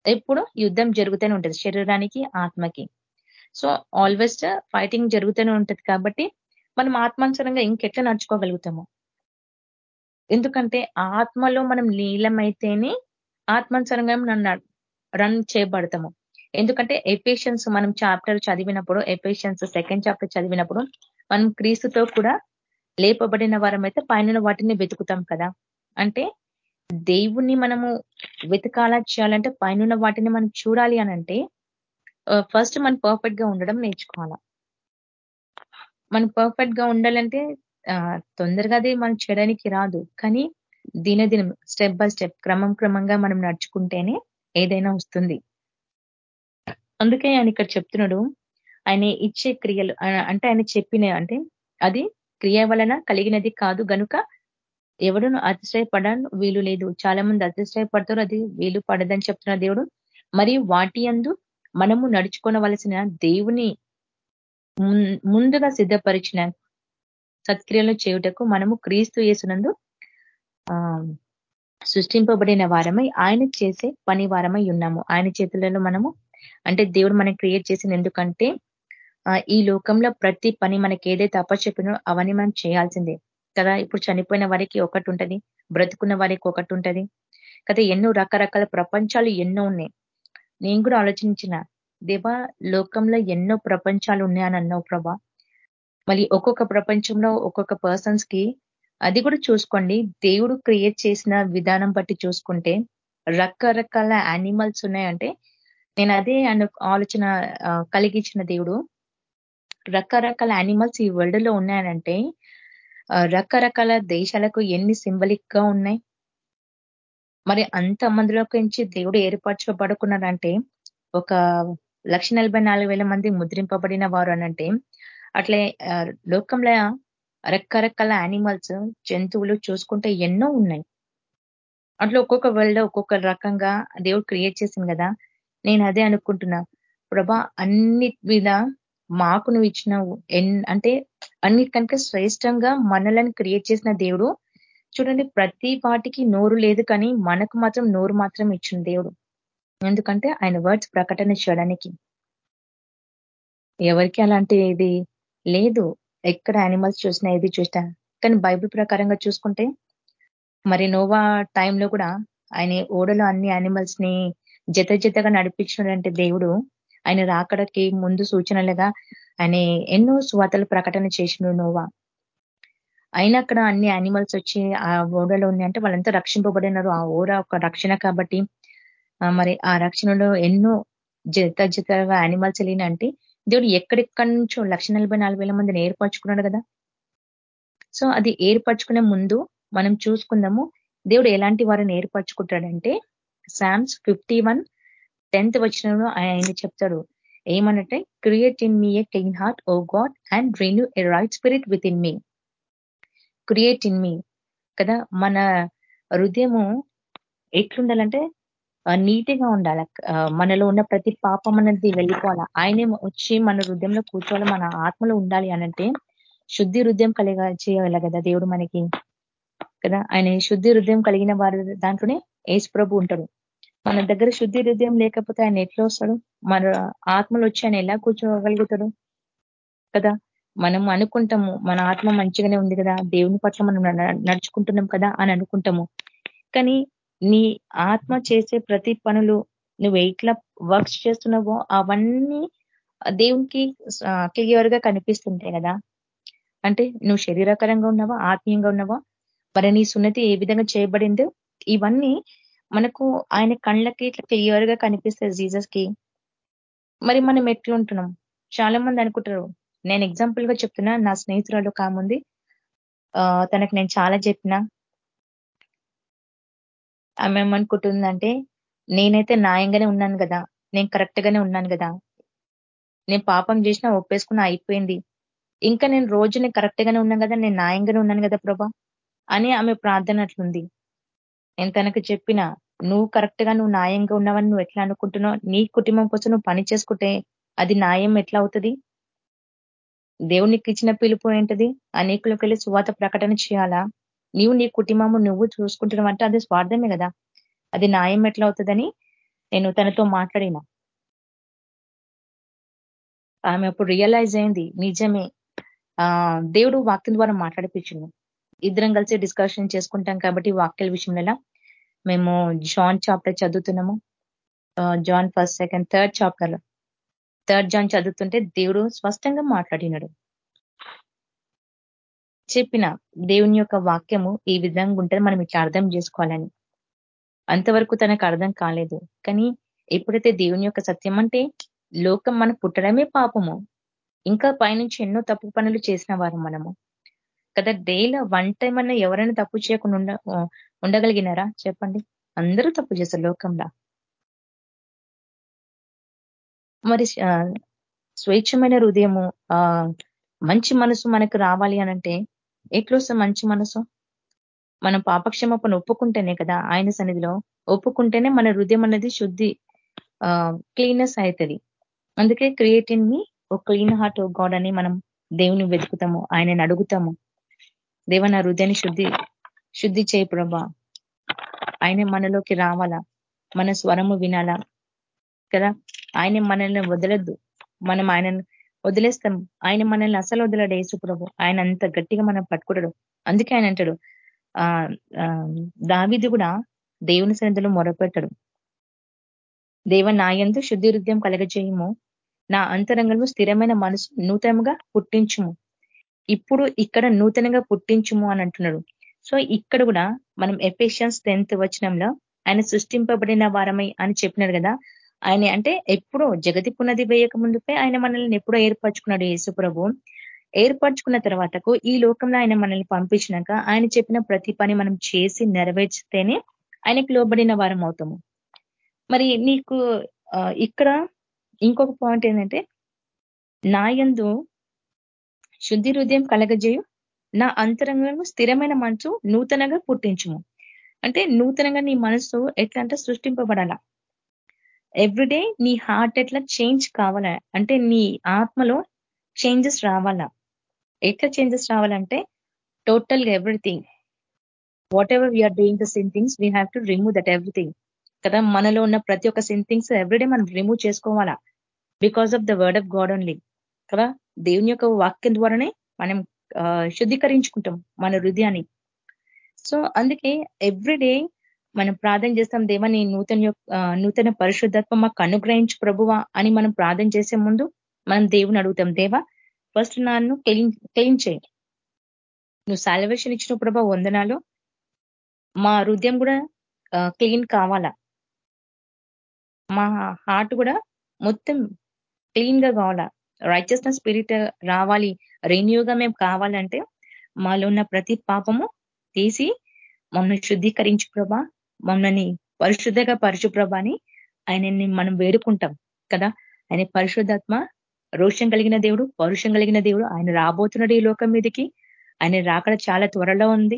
ఎప్పుడు యుద్ధం జరుగుతూనే ఉంటుంది శరీరానికి ఆత్మకి. సో ఆల్వేస్ ఫైటింగ్ జరుగుతూనే ఉంటుంది కాబట్టి మనం ఆత్మానుసరంగా ఇంకెట్లా నడుచుకోగలుగుతాము? ఎందుకంటే ఆత్మలో మనం నీలమైతేనే ఆత్మానుసరంగా మనం రన్ చేయబడతాము. ఎందుకంటే ఎపేషన్స్ మనం చాప్టర్ చదివినప్పుడు ఎపేషన్స్ సెకండ్ చాప్టర్ చదివినప్పుడు మనం క్రీస్తుతో కూడా లేపబడిన వారం అయితే పైన వాటిని వెతుకుతాం కదా. అంటే దేవుణ్ణి మనము వెతకాలా చేయాలంటే పైన వాటిని మనం చూడాలి అనంటే ఫస్ట్ మనం పర్ఫెక్ట్గా ఉండడం నేర్చుకోవాలా? మనం పర్ఫెక్ట్గా ఉండాలంటే తొందరగా అది మనం చేయడానికి రాదు. కానీ దినదినం స్టెప్ బై స్టెప్ క్రమం క్రమంగా మనం నడుచుకుంటేనే ఏదైనా వస్తుంది. అందుకే ఆయన ఇక్కడ చెప్తున్నాడు ఆయన ఇచ్చే క్రియలు అంటే ఆయన చెప్పిన అంటే అది క్రియ వలన కలిగినది కాదు. గనుక ఎవడును అతిశయపడను వీలు లేదు. చాలా మంది అతిశయపడతారు అది వీలు పడదని చెప్తున్న దేవుడు. మరియు వాటి అందు మనము నడుచుకోవలసిన దేవుని ముందుగా సిద్ధపరిచిన సత్క్రియలు చేయుటకు మనము క్రీస్తు చేసినందు సృష్టింపబడిన వారమై ఆయన చేసే పని వారమై ఉన్నాము. ఆయన చేతులలో మనము అంటే దేవుడు మనం క్రియేట్ చేసిన ఎందుకంటే ఈ లోకంలో ప్రతి పని మనకి ఏదైతే అప్పచెప్పినో అవన్నీ మనం చేయాల్సిందే. కదా ఇప్పుడు చనిపోయిన వారికి ఒకటి ఉంటది బ్రతుకున్న వారికి ఒకటి ఉంటది కదా ఎన్నో రకరకాల ప్రపంచాలు ఎన్నో ఉన్నాయి. నేను కూడా ఆలోచించిన దేవా లోకంలో ఎన్నో ప్రపంచాలు ఉన్నాయని అన్నావు ప్రభా. మళ్ళీ ఒక్కొక్క ప్రపంచంలో ఒక్కొక్క పర్సన్స్కి అది కూడా చూసుకోండి. దేవుడు క్రియేట్ చేసిన విధానం బట్టి చూసుకుంటే రకరకాల యానిమల్స్ ఉన్నాయంటే నేను అదే అను ఆలోచన కలిగించిన దేవుడు. రకరకాల యానిమల్స్ ఈ వరల్డ్లో ఉన్నాయనంటే రకరకాల దేశాలకు ఎన్ని సింబలిక్గా ఉన్నాయి. మరి అంత మందిలోకించి దేవుడు ఏర్పరచబడుకున్నాడంటే ఒక లక్ష మంది ముద్రింపబడిన వారు అనంటే అట్లే లోకంలో రకరకాల యానిమల్స్ జంతువులు చూసుకుంటే ఎన్నో ఉన్నాయి. అట్లా ఒక్కొక్క వరల్డ్ ఒక్కొక్క రకంగా దేవుడు క్రియేట్ చేసింది కదా. నేను అదే అనుకుంటున్నా. ప్రభా అన్నిటి మీద మాకు నువ్వు ఇచ్చినావు. అంటే అన్నిటికంటే శ్రేష్టంగా మనలను క్రియేట్ చేసిన దేవుడు చూడండి ప్రతి వాటికి నోరు లేదు కానీ మనకు మాత్రం నోరు మాత్రం ఇచ్చిన దేవుడు. ఎందుకంటే ఆయన వర్డ్స్ ప్రకటన చేయడానికి. ఎవరికి అలాంటి ఇది లేదు. ఎక్కడ యానిమల్స్ చూసినా ఏది చూసినా. కానీ బైబిల్ ప్రకారంగా చూసుకుంటే మరి నోవా టైంలో కూడా ఆయన ఓడలో అన్ని యానిమల్స్ని జత జతగా నడిపించినటువంటి దేవుడు ఆయన రాకడకి ముందు సూచనలుగా ఆయన ఎన్నో స్వాతలు ప్రకటన చేసిన నోవా. అయినా అక్కడ అన్ని యానిమల్స్ వచ్చి ఆ ఓడలో ఉన్నాయంటే వాళ్ళంతా రక్షింపబడినారు. ఆ ఓడ ఒక రక్షణ కాబట్టి మరి ఆ రక్షణలో ఎన్నో జత జతగా యానిమల్స్ వెళ్ళినంటే దేవుడు ఎక్కడెక్కడి నుంచో లక్ష మందిని ఏర్పరచుకున్నాడు కదా. సో అది ఏర్పరచుకునే ముందు మనం చూసుకుందాము దేవుడు ఎలాంటి వారిని ఏర్పరచుకుంటాడంటే శామ్స్ ఫిఫ్టీ వన్ టెన్త్ వచ్చినప్పుడు ఆయన చెప్తాడు? ఏమనంటే create in me a clean heart O God and renew a right spirit within me. Create in me కదా? మన హృదయము ఎట్లుండాలంటే నీటిగా ఉండాలి. మనలో ఉన్న ప్రతి పాపం అనేది వెళ్ళిపోవాలా. ఆయనే వచ్చి మన హృదయంలో కూర్చోవాలి మన ఆత్మలో ఉండాలి అనంటే శుద్ధి హృదయం కలిగ చేయాలి కదా దేవుడు మనకి కదా? ఆయన శుద్ధి హృదయం కలిగిన వారి దాంట్లోనే ఏసు ప్రభు ఉంటాడు. మన దగ్గర శుద్ధి హృదయం లేకపోతే ఆయన ఎట్లా వస్తాడు? మన ఆత్మలు వచ్చి ఆయన ఎలా కూర్చోగలుగుతాడు? కదా? మనం అనుకుంటాము మన ఆత్మ మంచిగానే ఉంది కదా దేవుని పట్ల మనం నడుచుకుంటున్నాం కదా అని అనుకుంటాము. కానీ నీ ఆత్మ చేసే ప్రతి పనులు నువ్వు ఎట్లా వర్క్స్ చేస్తున్నావో అవన్నీ దేవునికి క్లియర్గా కనిపిస్తుంటాయి కదా. అంటే నువ్వు శరీరకరంగా ఉన్నావా ఆత్మీయంగా ఉన్నావా? మరి నీ సున్నతి ఏ విధంగా చేయబడిందో ఇవన్నీ మనకు ఆయన కళ్ళకి ఇట్లా క్లియర్గా కనిపిస్తాయి జీజస్కి మరి మనం ఎట్లుంటున్నాం? చాలా మంది అనుకుంటారు నేను ఎగ్జాంపుల్గా చెప్తున్నా నా స్నేహితురాలు కాముంది తనకు నేను చాలా చెప్పిన. ఆమె ఏమనుకుంటుందంటే నేనైతే న్యాయంగానే ఉన్నాను కదా నేను కరెక్ట్ గానే ఉన్నాను కదా. నేను పాపం చేసినా ఒప్పేసుకున్నా అయిపోయింది. ఇంకా నేను రోజు కరెక్ట్ గానే ఉన్నాను కదా నేను న్యాయంగానే ఉన్నాను కదా ప్రభా అని ఆమె ప్రార్థన అట్లుంది. నేను తనకు చెప్పిన నువ్వు కరెక్ట్గా నువ్వు న్యాయంగా ఉన్నావని నువ్వు ఎట్లా అనుకుంటున్నావు? నీ కుటుంబం కోసం నువ్వు పని చేసుకుంటే అది న్యాయం ఎట్లా అవుతుంది? దేవునికి ఇచ్చిన పిలుపు ఏంటది? అనేకులకు వెళ్ళి సువాత ప్రకటన చేయాలా? నీవు నీ కుటుంబము నువ్వు చూసుకుంటున్నావు అంటే అది స్వార్థమే కదా. అది న్యాయం ఎట్లా అవుతుందని నేను తనతో మాట్లాడిన. ఆమె అప్పుడు రియలైజ్ అయింది నిజమే. ఆ దేవుడు వాక్యం ద్వారా మాట్లాడిపించింది. ఇద్దరం కలిసి డిస్కషన్ చేసుకుంటాం కాబట్టి వాక్యాల విషయంలో మేము జాన్ చాప్టర్ చదువుతున్నాము. John first second third chapter third John చదువుతుంటే దేవుడు స్పష్టంగా మాట్లాడినాడు. చెప్పిన దేవుని యొక్క వాక్యము ఈ విధంగా ఉంటుంది మనం ఇట్లా అర్థం చేసుకోవాలని. అంతవరకు తనకు అర్థం కాలేదు. కానీ ఎప్పుడైతే దేవుని యొక్క సత్యం అంటే లోకం మనం పుట్టడమే పాపము ఇంకా పైనుంచి ఎన్నో తప్పు పనులు చేసిన వారు మనము. కదా డైలీ వన్ టైం అన్న ఎవరైనా తప్పు చేయకుండా ఉండగలిగినారా? చెప్పండి. అందరూ తప్పు చేస్తారు లోకంలో. మరి స్వేచ్ఛమైన హృదయము ఆ మంచి మనసు మనకు రావాలి అనంటే ఎట్లొస్తే మంచి మనసు? మనం పాపక్షమపను ఒప్పుకుంటేనే కదా ఆయన సన్నిధిలో ఒప్పుకుంటేనే మన హృదయం అనేది శుద్ధి క్లీన్నెస్ అవుతుంది. అందుకే క్రియేటింగ్ని ఒక క్లీన్ హార్ట్ గాడ్ అని మనం దేవుని వెతుకుతాము ఆయనని అడుగుతాము. దేవ నా హృదయాన్ని శుద్ధి శుద్ధి చేయి ప్రభా. ఆయన మనలోకి రావాలా? మన స్వరము వినాలా? కదా? ఆయన మనల్ని వదలద్దు. మనం ఆయన వదిలేస్తాం. ఆయన మనల్ని అసలు వదలడు యేసు ఆయన అంత గట్టిగా మనం పట్టుకుంటాడు. అందుకే ఆయన అంటాడు ఆ దావిది కూడా దేవుని సన్నిధిలో మొరపెట్టాడు. దేవ నాయందు శుద్ధి హృదయం కలగజేయము. నా అంతరంగంలో స్థిరమైన మనసు నూతనంగా పుట్టించుము. ఇప్పుడు ఇక్కడ నూతనంగా పుట్టించుము అని అంటున్నాడు. సో ఇక్కడ కూడా మనం ఎఫిషియన్స్ టెన్త్ వచనంలో ఆయన సృష్టింపబడిన వారమై అని చెప్పినాడు కదా. ఆయన అంటే ఎప్పుడో జగతి పునది వేయక ముందుపై ఆయన మనల్ని ఎప్పుడో ఏర్పరచుకున్నాడు యేసుప్రభు ఏర్పరచుకున్న తర్వాతకు ఈ లోకంలో ఆయన మనల్ని పంపించినాక ఆయన చెప్పిన ప్రతి పని మనం చేసి నెరవేర్చితేనే ఆయనకు లోబడిన వారం అవుతాము. మరి నీకు ఇక్కడ ఇంకొక పాయింట్ ఏంటంటే నా యందు శుద్ధి హృదయం కలగజేయు నా అంతరంగంలో స్థిరమైన మనసు నూతనంగా పుట్టించుము. అంటే నూతనంగా నీ మనసు ఎట్లా అంటే సృష్టింపబడాల. ఎవ్రీడే నీ హార్ట్ ఎట్లా చేంజ్ కావాలా? అంటే నీ ఆత్మలో చేంజెస్ రావాలా? ఎట్లా చేంజెస్ రావాలంటే total everything whatever we are doing the sin things we have to remove that everything కదా? మనలో ఉన్న ప్రతి ఒక్క సిన్ థింగ్స్ ఎవ్రీడే మనం రిమూవ్ చేసుకోవాలా? Because of the word of God only కదా? దేవుని యొక్క వాక్యం ద్వారానే మనం శుద్ధీకరించుకుంటాం మన హృదయాన్ని. సో అందుకే ఎవ్రీడే మనం ప్రార్థన చేస్తాం దేవా నీ నూతన నూతన పరిశుద్ధత్వం మాకు అనుగ్రహించు ప్రభువా అని మనం ప్రార్థన చేసే ముందు మనం దేవుని అడుగుతాం దేవా ఫస్ట్ నన్ను క్లీన్ క్లీన్ చేయి. నువ్వు సాల్వేషన్ ఇచ్చిన ప్రభా వందనాలు. మా హృదయం కూడా క్లీన్ కావాలా? మా హార్ట్ కూడా మొత్తం క్లీన్గా కావాలా? రైచస్నెస్ స్పిరిట్ రావాలి రెన్యూగా మేము కావాలంటే మాలో ఉన్న ప్రతి పాపము తీసి మమ్మల్ని శుద్ధీకరించు ప్రభా. మమ్మల్ని పరిశుద్ధగా పరచు అని ఆయనని మనం వేడుకుంటాం కదా? ఆయన పరిశుద్ధాత్మ రోషం కలిగిన దేవుడు పౌరుషం కలిగిన దేవుడు. ఆయన రాబోతున్నాడు ఈ లోకం మీదకి. ఆయన రాకడ చాలా త్వరలో ఉంది.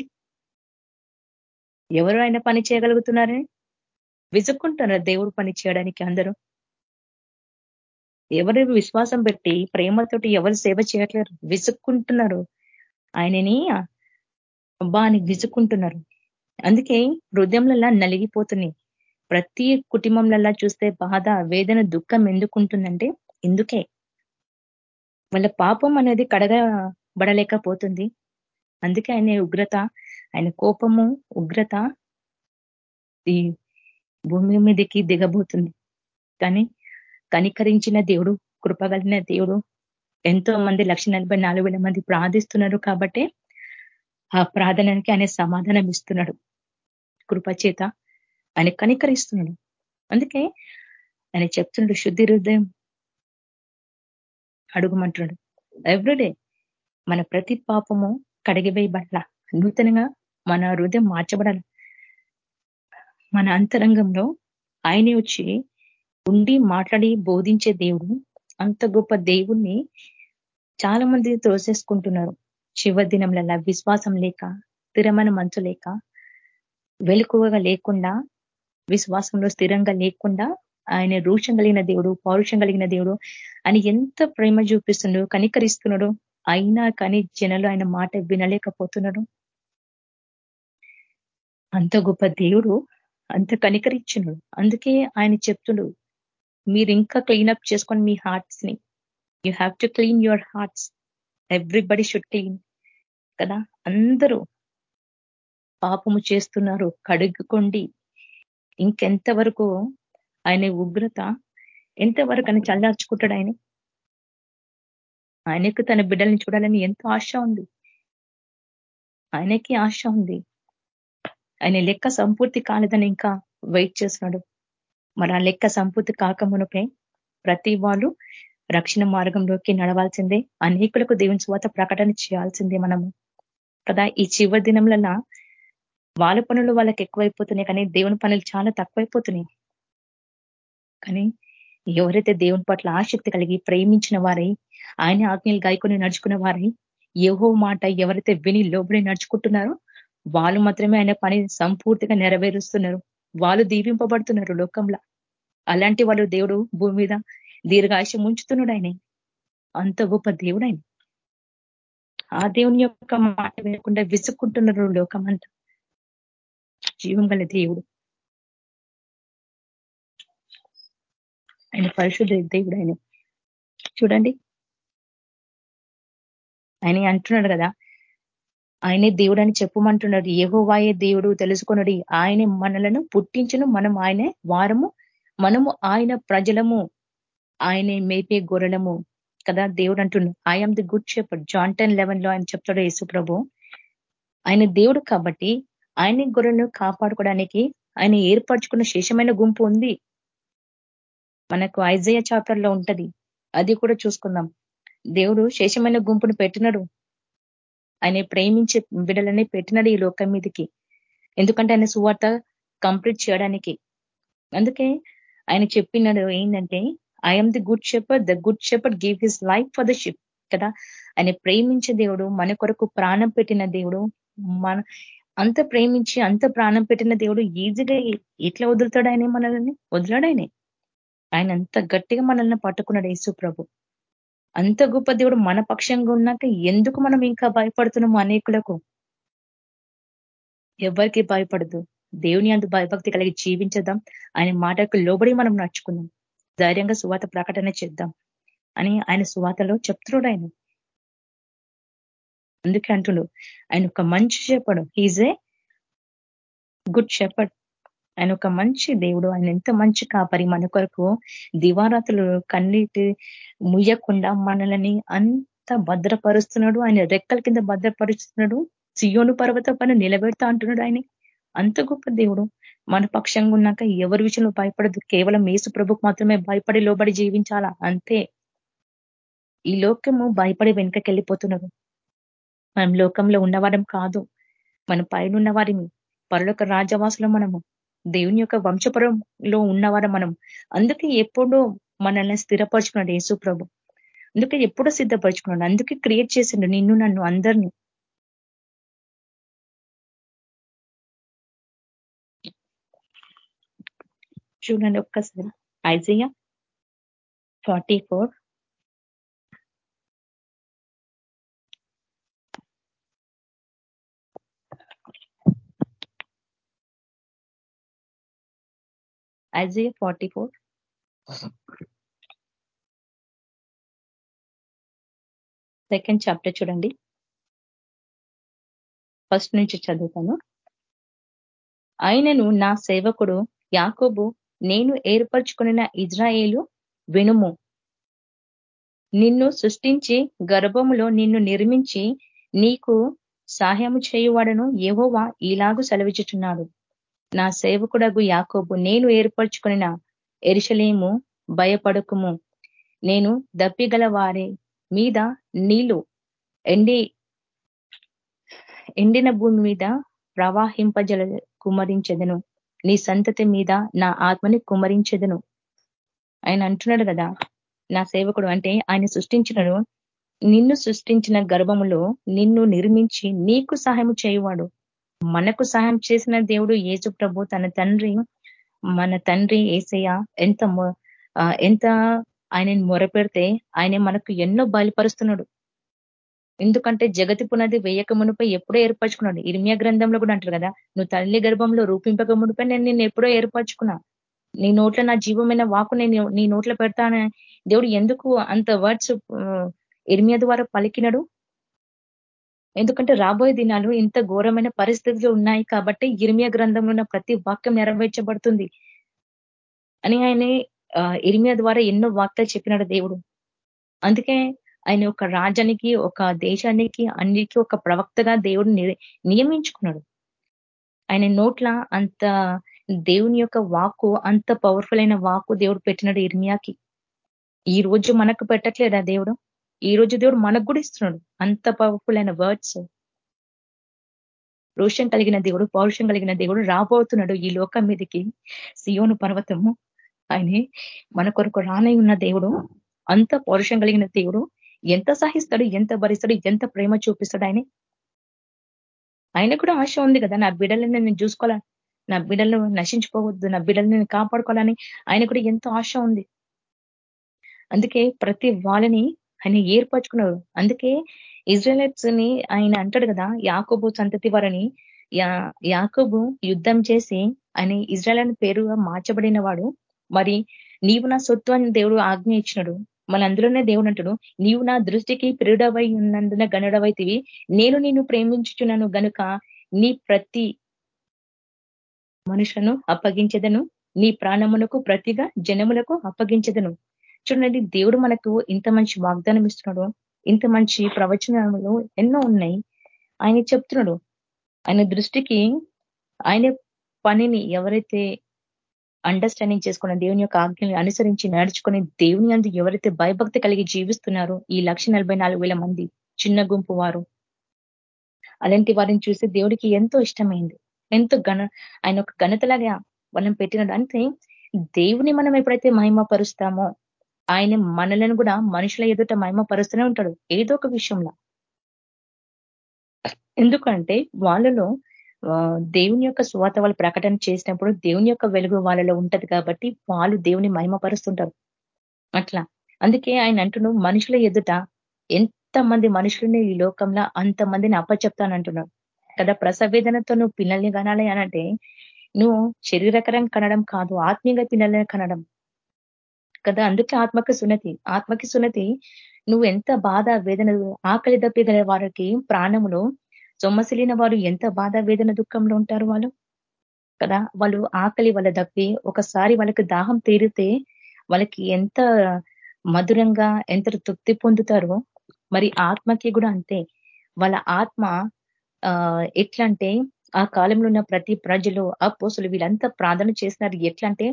ఎవరు ఆయన పని చేయగలుగుతున్నారని? విసుక్కుంటున్నారు దేవుడు పని చేయడానికి అందరూ. ఎవరు విశ్వాసం పెట్టి ప్రేమతోటి ఎవరు సేవ చేయట్లేరు. విసుక్కుంటున్నారు ఆయనని అబ్బా అని విసుక్కుంటున్నారు అందుకే హృదయంలలా నలిగిపోతున్నాయి. ప్రతి కుటుంబంలలా చూస్తే బాధ వేదన దుఃఖం ఎందుకుంటుందంటే ఎందుకే వాళ్ళ పాపం అనేది కడగబడలేకపోతుంది. అందుకే ఆయన ఉగ్రత ఆయన కోపము ఉగ్రత ఈ భూమి మీదకి దిగబోతుంది. కానీ కనికరించిన దేవుడు కృపగలిగిన దేవుడు ఎంతో మంది లక్ష మంది ప్రార్థిస్తున్నారు కాబట్టి ఆ ప్రార్థనకి ఆయన సమాధానం ఇస్తున్నాడు. కృపచేత ఆయన కనికరిస్తున్నాడు. అందుకే ఆయన చెప్తున్నాడు శుద్ధి హృదయం అడుగుమంటున్నాడు. ఎవ్రీడే మన ప్రతి పాపము కడిగివేయబడాల? నూతనంగా మన హృదయం మార్చబడాలి? మన అంతరంగంలో ఆయనే వచ్చి ఉండి మాట్లాడి బోధించే దేవుడు అంత గొప్ప దేవుణ్ణి చాలా మంది తోసేసుకుంటున్నారు చివరి దినంలో విశ్వాసం లేక స్థిరమైన మంచు లేక వెలుకువగా లేకుండా విశ్వాసంలో స్థిరంగా లేకుండా ఆయన రూషం కలిగిన దేవుడు పౌరుషం కలిగిన దేవుడు అని ఎంత ప్రేమ చూపిస్తున్నాడు కనికరిస్తున్నాడు అయినా కానీ జనలు ఆయన మాట వినలేకపోతున్నాడు అంత గొప్ప దేవుడు అంత కనికరించున్నాడు. అందుకే ఆయన చెప్తుడు మీరు ఇంకా క్లీనప్ చేసుకొని మీ హార్ట్స్ని. You have to clean your hearts everybody should clean కదా? అందరూ పాపము చేస్తున్నారు కడుగుకోండి ఇంకెంత వరకు ఆయన ఉగ్రత? ఎంతవరకు అని చల్లార్చుకుంటాడు ఆయన? ఆయనకు తన బిడ్డల్ని చూడాలని ఎంతో ఆశ ఉంది? ఆయనకి ఆశ ఉంది. ఆయన లెక్క సంపూర్తి కాలేదని ఇంకా వెయిట్ చేస్తున్నాడు. మరి ఆ లెక్క సంపూర్తి కాకమునపై ప్రతి వాళ్ళు రక్షణ మార్గంలోకి నడవాల్సిందే. అనేకులకు దేవుని స్వాత ప్రకటన చేయాల్సిందే మనము. కదా? ఈ చివరి దినంలో వాళ్ళ పనులు వాళ్ళకి ఎక్కువైపోతున్నాయి కానీ దేవుని పనులు చాలా తక్కువైపోతున్నాయి. కానీ ఎవరైతే దేవుని పట్ల ఆసక్తి కలిగి ప్రేమించిన వారై ఆయన ఆజ్ఞలు గాయకొని నడుచుకున్న వారై ఏహో మాట ఎవరైతే విని లోబడి నడుచుకుంటున్నారో వాళ్ళు మాత్రమే ఆయన పని సంపూర్తిగా నెరవేరుస్తున్నారు. వాళ్ళు దీవింపబడుతున్నారు లోకంలో. అలాంటి వాళ్ళు దేవుడు భూమి మీద దీర్ఘాయుషం ఉంచుతున్నాడు ఆయన. అంత గొప్ప దేవుడు ఆయన. ఆ దేవుని యొక్క మాట వినకుండా విసుక్కుంటున్నారు లోకమంతా. జీవం గల దేవుడు. ఆయన పరిశుద్ధ దేవుడు ఆయన. చూడండి. ఆయన అంటున్నాడు కదా ఆయనే దేవుడు అని చెప్పమంటున్నాడు. ఏహోవాయే దేవుడు తెలుసుకున్నాడు ఆయనే మనలను పుట్టించను. మనం ఆయనే వారము. మనము ఆయన ప్రజలము. ఆయనే మేపే గొర్రెలము. కదా దేవుడు అంటున్నాడు. I am the good shepherd John ten లెవెన్లో ఆయన చెప్తాడు యేసు ప్రభు. ఆయన దేవుడు కాబట్టి ఆయన గొర్రెలను కాపాడుకోవడానికి ఆయన ఏర్పరచుకున్న శేషమైన గుంపు ఉంది. మనకు ఐజయ చాప్టర్లో ఉంటది. అది కూడా చూసుకుందాం. దేవుడు శేషమైన గుంపును పెట్టినడు. ఆయన ప్రేమించే బిడలని పెట్టినాడు ఈ లోకం మీదకి. ఎందుకంటే ఆయన సువార్త కంప్లీట్ చేయడానికి. అందుకే ఆయన చెప్పినాడు ఏంటంటే I am the good shepherd the good shepherd give his life for the sheep కదా? ఆయన ప్రేమించే దేవుడు మన కొరకు ప్రాణం పెట్టిన దేవుడు మన అంత ప్రేమించి అంత ప్రాణం పెట్టిన దేవుడు ఈజీగా ఎట్లా వదులుతాడు ఆయన మనల్ని? వదిలాడు ఆయన. ఆయన అంత గట్టిగా మనల్ని పట్టుకున్నాడు యేసు ప్రభు. అంత గొప్ప దేవుడు మన పక్షంగా ఉన్నాక ఎందుకు మనం ఇంకా భయపడుతున్నాము అనేకులకు? ఎవరికి భయపడదు? దేవుని అందు భయభక్తి కలిగి జీవించదాం. ఆయన మాటకు లోబడి మనం నడుచుకుందాం. ధైర్యంగా సువాత ప్రకటన చేద్దాం అని ఆయన సువాతలో చెప్తున్నాడు ఆయన. అందుకే అంటుడు ఆయన ఒక మంచి చెప్పడు హీజ్ ఏ గుడ్ షెపర్డ్ ఆయన ఒక మంచి దేవుడు. ఆయన ఎంత మంచి కాపరి మన కొరకు దివారాతులు కన్నీటి ముయ్యకుండా మనల్ని అంత భద్రపరుస్తున్నాడు. ఆయన రెక్కల కింద భద్రపరుస్తున్నాడు. సియోను పర్వత పైన నిలబెడతా అంటున్నాడు ఆయన. అంత గొప్ప దేవుడు. మన పక్షంగా ఉన్నాక ఎవరి విషయంలో భయపడదు. కేవలం మేసు ప్రభుకు మాత్రమే భయపడి లోబడి జీవించాలా? అంతే. ఈ లోకము భయపడి వెనుకకెళ్ళిపోతున్నారు మనం లోకంలో ఉన్నవారం కాదు. మన పైన ఉన్నవారిని పరులొక రాజవాసులో మనము దేవుని యొక్క వంశపరంలో ఉన్నవారు మనం. అందుకే ఎప్పుడూ మనల్ని స్థిరపరచుకున్నాడు యేసు ప్రభు. అందుకే ఎప్పుడో సిద్ధపరచుకున్నాడు. అందుకే క్రియేట్ చేసిండు నిన్ను నన్ను అందరినీ. చూడండి ఒక్కసారి. Isaiah forty four. Isaiah forty four. Second chapter చూడండి. ఫస్ట్ నుంచి చదువుతాను. ఆయనను నా సేవకుడు యాకోబు నేను ఏర్పరచుకున్న ఇజ్రాయేలు వినుము. నిన్ను సృష్టించి గర్భములో నిన్ను నిర్మించి నీకు సహాయము చేయువాడను ఏవోవా ఇలాగు సెలవిచ్చుచున్నాడు. నా సేవకుడగు యాకోబు నేను ఏర్పరచుకున్న ఎరిశలేము భయపడకుము. నేను దప్పిగల వారి మీద నీళ్ళు ఎండి ఎండిన భూమి మీద ప్రవాహింపజల కుమరించదను. నీ సంతతి మీద నా ఆత్మని కుమరించదును ఆయన అంటున్నాడు కదా నా సేవకుడు అంటే ఆయన సృష్టించినడు నిన్ను సృష్టించిన గర్భములో నిన్ను నిర్మించి నీకు సహాయం చేయువాడు. మనకు సహాయం చేసిన దేవుడు ఏజు ప్రభు తన తండ్రి మన తండ్రి ఏసయ్య ఎంత ఎంత ఆయనని మొరపెడితే ఆయన మనకు ఎన్నో బయలుపరుస్తున్నాడు. ఎందుకంటే జగతి పునది వేయక మునిపై ఎప్పుడో ఏర్పరచుకున్నాడు. ఇర్మియా గ్రంథంలో కూడా అంటారు కదా నువ్వు తల్లి గర్భంలో రూపింపక మునిపై నేను నిన్ను ఎప్పుడో ఏర్పరచుకున్నా. నీ నోట్ల నా జీవమైన వాకు నేను నీ నోట్లో పెడతానే. దేవుడు ఎందుకు అంత వర్డ్స్ ఇర్మియా ద్వారా పలికినడు? ఎందుకంటే రాబోయే దినాలు ఇంత ఘోరమైన పరిస్థితులు ఉన్నాయి కాబట్టి ఇర్మియా గ్రంథంలో ఉన్న ప్రతి వాక్యం నెరవేర్చబడుతుంది. అని ఆయన ఇర్మియా ద్వారా ఎన్నో వాక్యాలు చెప్పినాడు దేవుడు. అందుకే ఆయన ఒక రాజ్యానికి ఒక దేశానికి అన్నిటికీ ఒక ప్రవక్తగా దేవుడు నియమించుకున్నాడు. ఆయన నోట్ల అంత దేవుని యొక్క వాక్కు అంత పవర్ఫుల్ అయిన వాక్కు దేవుడు పెట్టినాడు ఇర్మియాకి ఈ రోజు మనకు పెట్టట్లేదా దేవుడు? ఈ రోజు దేవుడు మనకు కూడా ఇస్తున్నాడు అంత పవర్ఫుల్ అయిన వర్డ్స్ రోషం కలిగిన దేవుడు పౌరుషం కలిగిన దేవుడు రాబోతున్నాడు ఈ లోకం మీదకి. సియోను పర్వతము ఆయన మన కొరకు రానై ఉన్న దేవుడు అంత పౌరుషం కలిగిన దేవుడు ఎంత సహిస్తాడు ఎంత భరిస్తాడు ఎంత ప్రేమ చూపిస్తాడు ఆయన? ఆయన కూడా ఆశ ఉంది కదా నా బిడ్డలను నేను చూసుకోవాలని నా బిడ్డలను నశించుకోవద్దు నా బిడ్డలను నేను కాపాడుకోవాలని ఆయన కూడా ఎంతో ఆశ ఉంది. అందుకే ప్రతి వాళ్ళని ఆయన ఏర్పరచుకున్నాడు. అందుకే ఇజ్రాయలైట్స్ని ఆయన అంటాడు కదా యాకోబు సంతతి వారని యాకోబు యుద్ధం చేసి ఆయన ఇజ్రాయల్ పేరుగా మార్చబడిన వాడు. మరి నీవు నా సొత్తు అని దేవుడు ఆజ్ఞ ఇచ్చినాడు. మన అందులోనే దేవుడు అంటాడు నీవు నా దృష్టికి ప్రియుడవై ఉన్నందున గనుడవైతివి నేను నిన్ను ప్రేమించుచున్నాను గనుక నీ ప్రతి మనుషులను అప్పగించదను. నీ ప్రాణమునకు ప్రతిగా జనములకు అప్పగించదను. చూడండి దేవుడు మనకు ఇంత మంచి వాగ్దానం ఇస్తున్నాడు. ఇంత మంచి ప్రవచనాలు ఎన్నో ఉన్నాయి. ఆయన చెప్తున్నాడు ఆయన దృష్టికి ఆయన పనిని ఎవరైతే అండర్స్టాండింగ్ చేసుకున్న దేవుని యొక్క ఆజ్ఞల్ని అనుసరించి నడుచుకుని దేవుని అందు ఎవరైతే భయభక్తి కలిగి జీవిస్తున్నారో ఈ లక్ష మంది చిన్న గుంపు వారు. అలాంటి వారిని చూసి దేవుడికి ఎంతో ఇష్టమైంది. ఎంతో ఘన ఆయన ఒక ఘనతలాగా మనం పెట్టిన అంటే దేవుని మనం ఎప్పుడైతే మహిమ పరుస్తామో ఆయన మనలను కూడా మనుషుల ఎదుట మహిమ పరుస్తూనే ఉంటాడు ఏదో ఒక విషయంలో. ఎందుకంటే వాళ్ళలో దేవుని యొక్క స్వాత వాళ్ళు ప్రకటన చేసినప్పుడు దేవుని యొక్క వెలుగు వాళ్ళలో ఉంటది కాబట్టి వాళ్ళు దేవుని మహిమపరుస్తుంటారు. అట్లా. అందుకే ఆయన అంటున్నాడు మనుషుల ఎదుట ఎంతమంది మనుషులని ఈ లోకంలో అంతమందిని అప్పచెప్తానంటున్నాడు. కదా ప్రసవేదనతో నువ్వు పిల్లల్ని కనాలి అనంటే నువ్వు శరీరకరం కనడం కాదు ఆత్మీయంగా పిల్లల్ని కనడం. కదా అందుకే ఆత్మకి సున్నతి. ఆత్మకి సున్నతి నువ్వు ఎంత బాధ వేదన ఆకలి దప్పిగల వారికి ప్రాణములు సొమ్మసిలిన వారు ఎంత బాధ వేదన దుఃఖంలో ఉంటారు వాళ్ళు? కదా వాళ్ళు ఆకలి వాళ్ళ దప్పి ఒకసారి వాళ్ళకి దాహం తీరితే వాళ్ళకి ఎంత మధురంగా ఎంత తృప్తి పొందుతారో మరి ఆత్మకి కూడా అంతే. వాళ్ళ ఆత్మ ఎట్లంటే ఆ కాలంలో ఉన్న ప్రతి ప్రజలు ఆ పోసులు వీళ్ళంతా ప్రార్థన చేసినారు. ఎట్లంటే